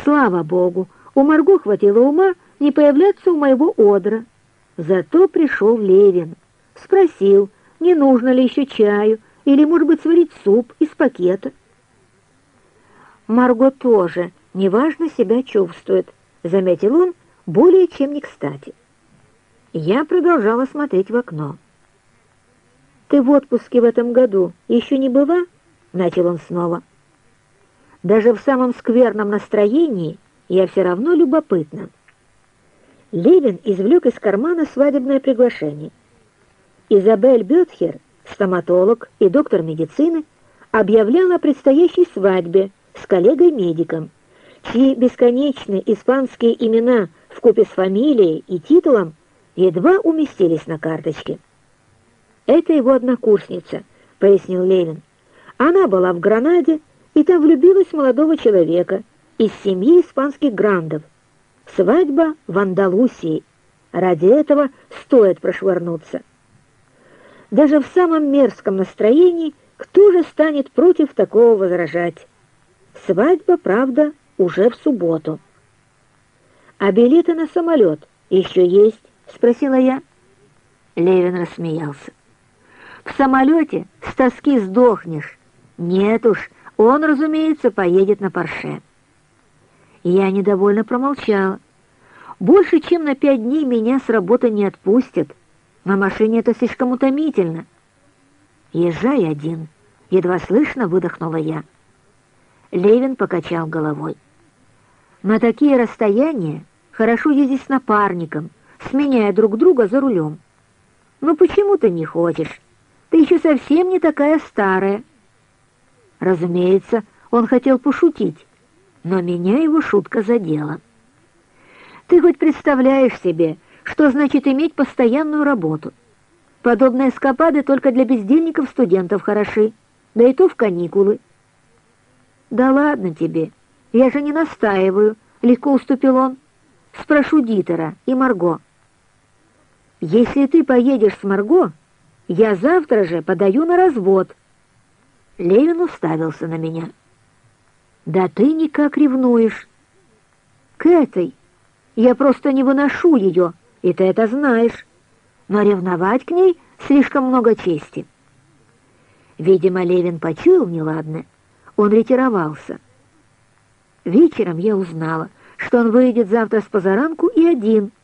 Слава Богу, у Марго хватило ума не появляться у моего одра. Зато пришел Левин — Спросил, не нужно ли еще чаю или, может быть, сварить суп из пакета. Марго тоже неважно себя чувствует, заметил он более чем не кстати. Я продолжала смотреть в окно. «Ты в отпуске в этом году еще не была?» — начал он снова. «Даже в самом скверном настроении я все равно любопытна». Левин извлек из кармана свадебное приглашение. Изабель Бютхер, стоматолог и доктор медицины, объявляла о предстоящей свадьбе с коллегой-медиком, чьи бесконечные испанские имена в купе с фамилией и титулом едва уместились на карточке. «Это его однокурсница», — пояснил Левин. «Она была в Гранаде и там влюбилась в молодого человека из семьи испанских грандов. Свадьба в Андалусии. Ради этого стоит прошвырнуться». Даже в самом мерзком настроении кто же станет против такого возражать? Свадьба, правда, уже в субботу. «А билеты на самолет еще есть?» — спросила я. Левин рассмеялся. «В самолете с тоски сдохнешь. Нет уж, он, разумеется, поедет на парше». Я недовольно промолчала. Больше, чем на пять дней меня с работы не отпустят. На машине это слишком утомительно. Езжай один, едва слышно выдохнула я. Левин покачал головой. На такие расстояния хорошо ездить с напарником, сменяя друг друга за рулем. Ну почему ты не хочешь? Ты еще совсем не такая старая. Разумеется, он хотел пошутить, но меня его шутка задела. Ты хоть представляешь себе, что значит иметь постоянную работу. Подобные эскапады только для бездельников-студентов хороши, да и то в каникулы. «Да ладно тебе, я же не настаиваю», — легко уступил он. «Спрошу Дитера и Марго». «Если ты поедешь с Марго, я завтра же подаю на развод». Левин уставился на меня. «Да ты никак ревнуешь». «К этой. Я просто не выношу ее», и ты это знаешь. Но ревновать к ней слишком много чести. Видимо, Левин почуял неладное. Он ретировался. Вечером я узнала, что он выйдет завтра с позаранку и один –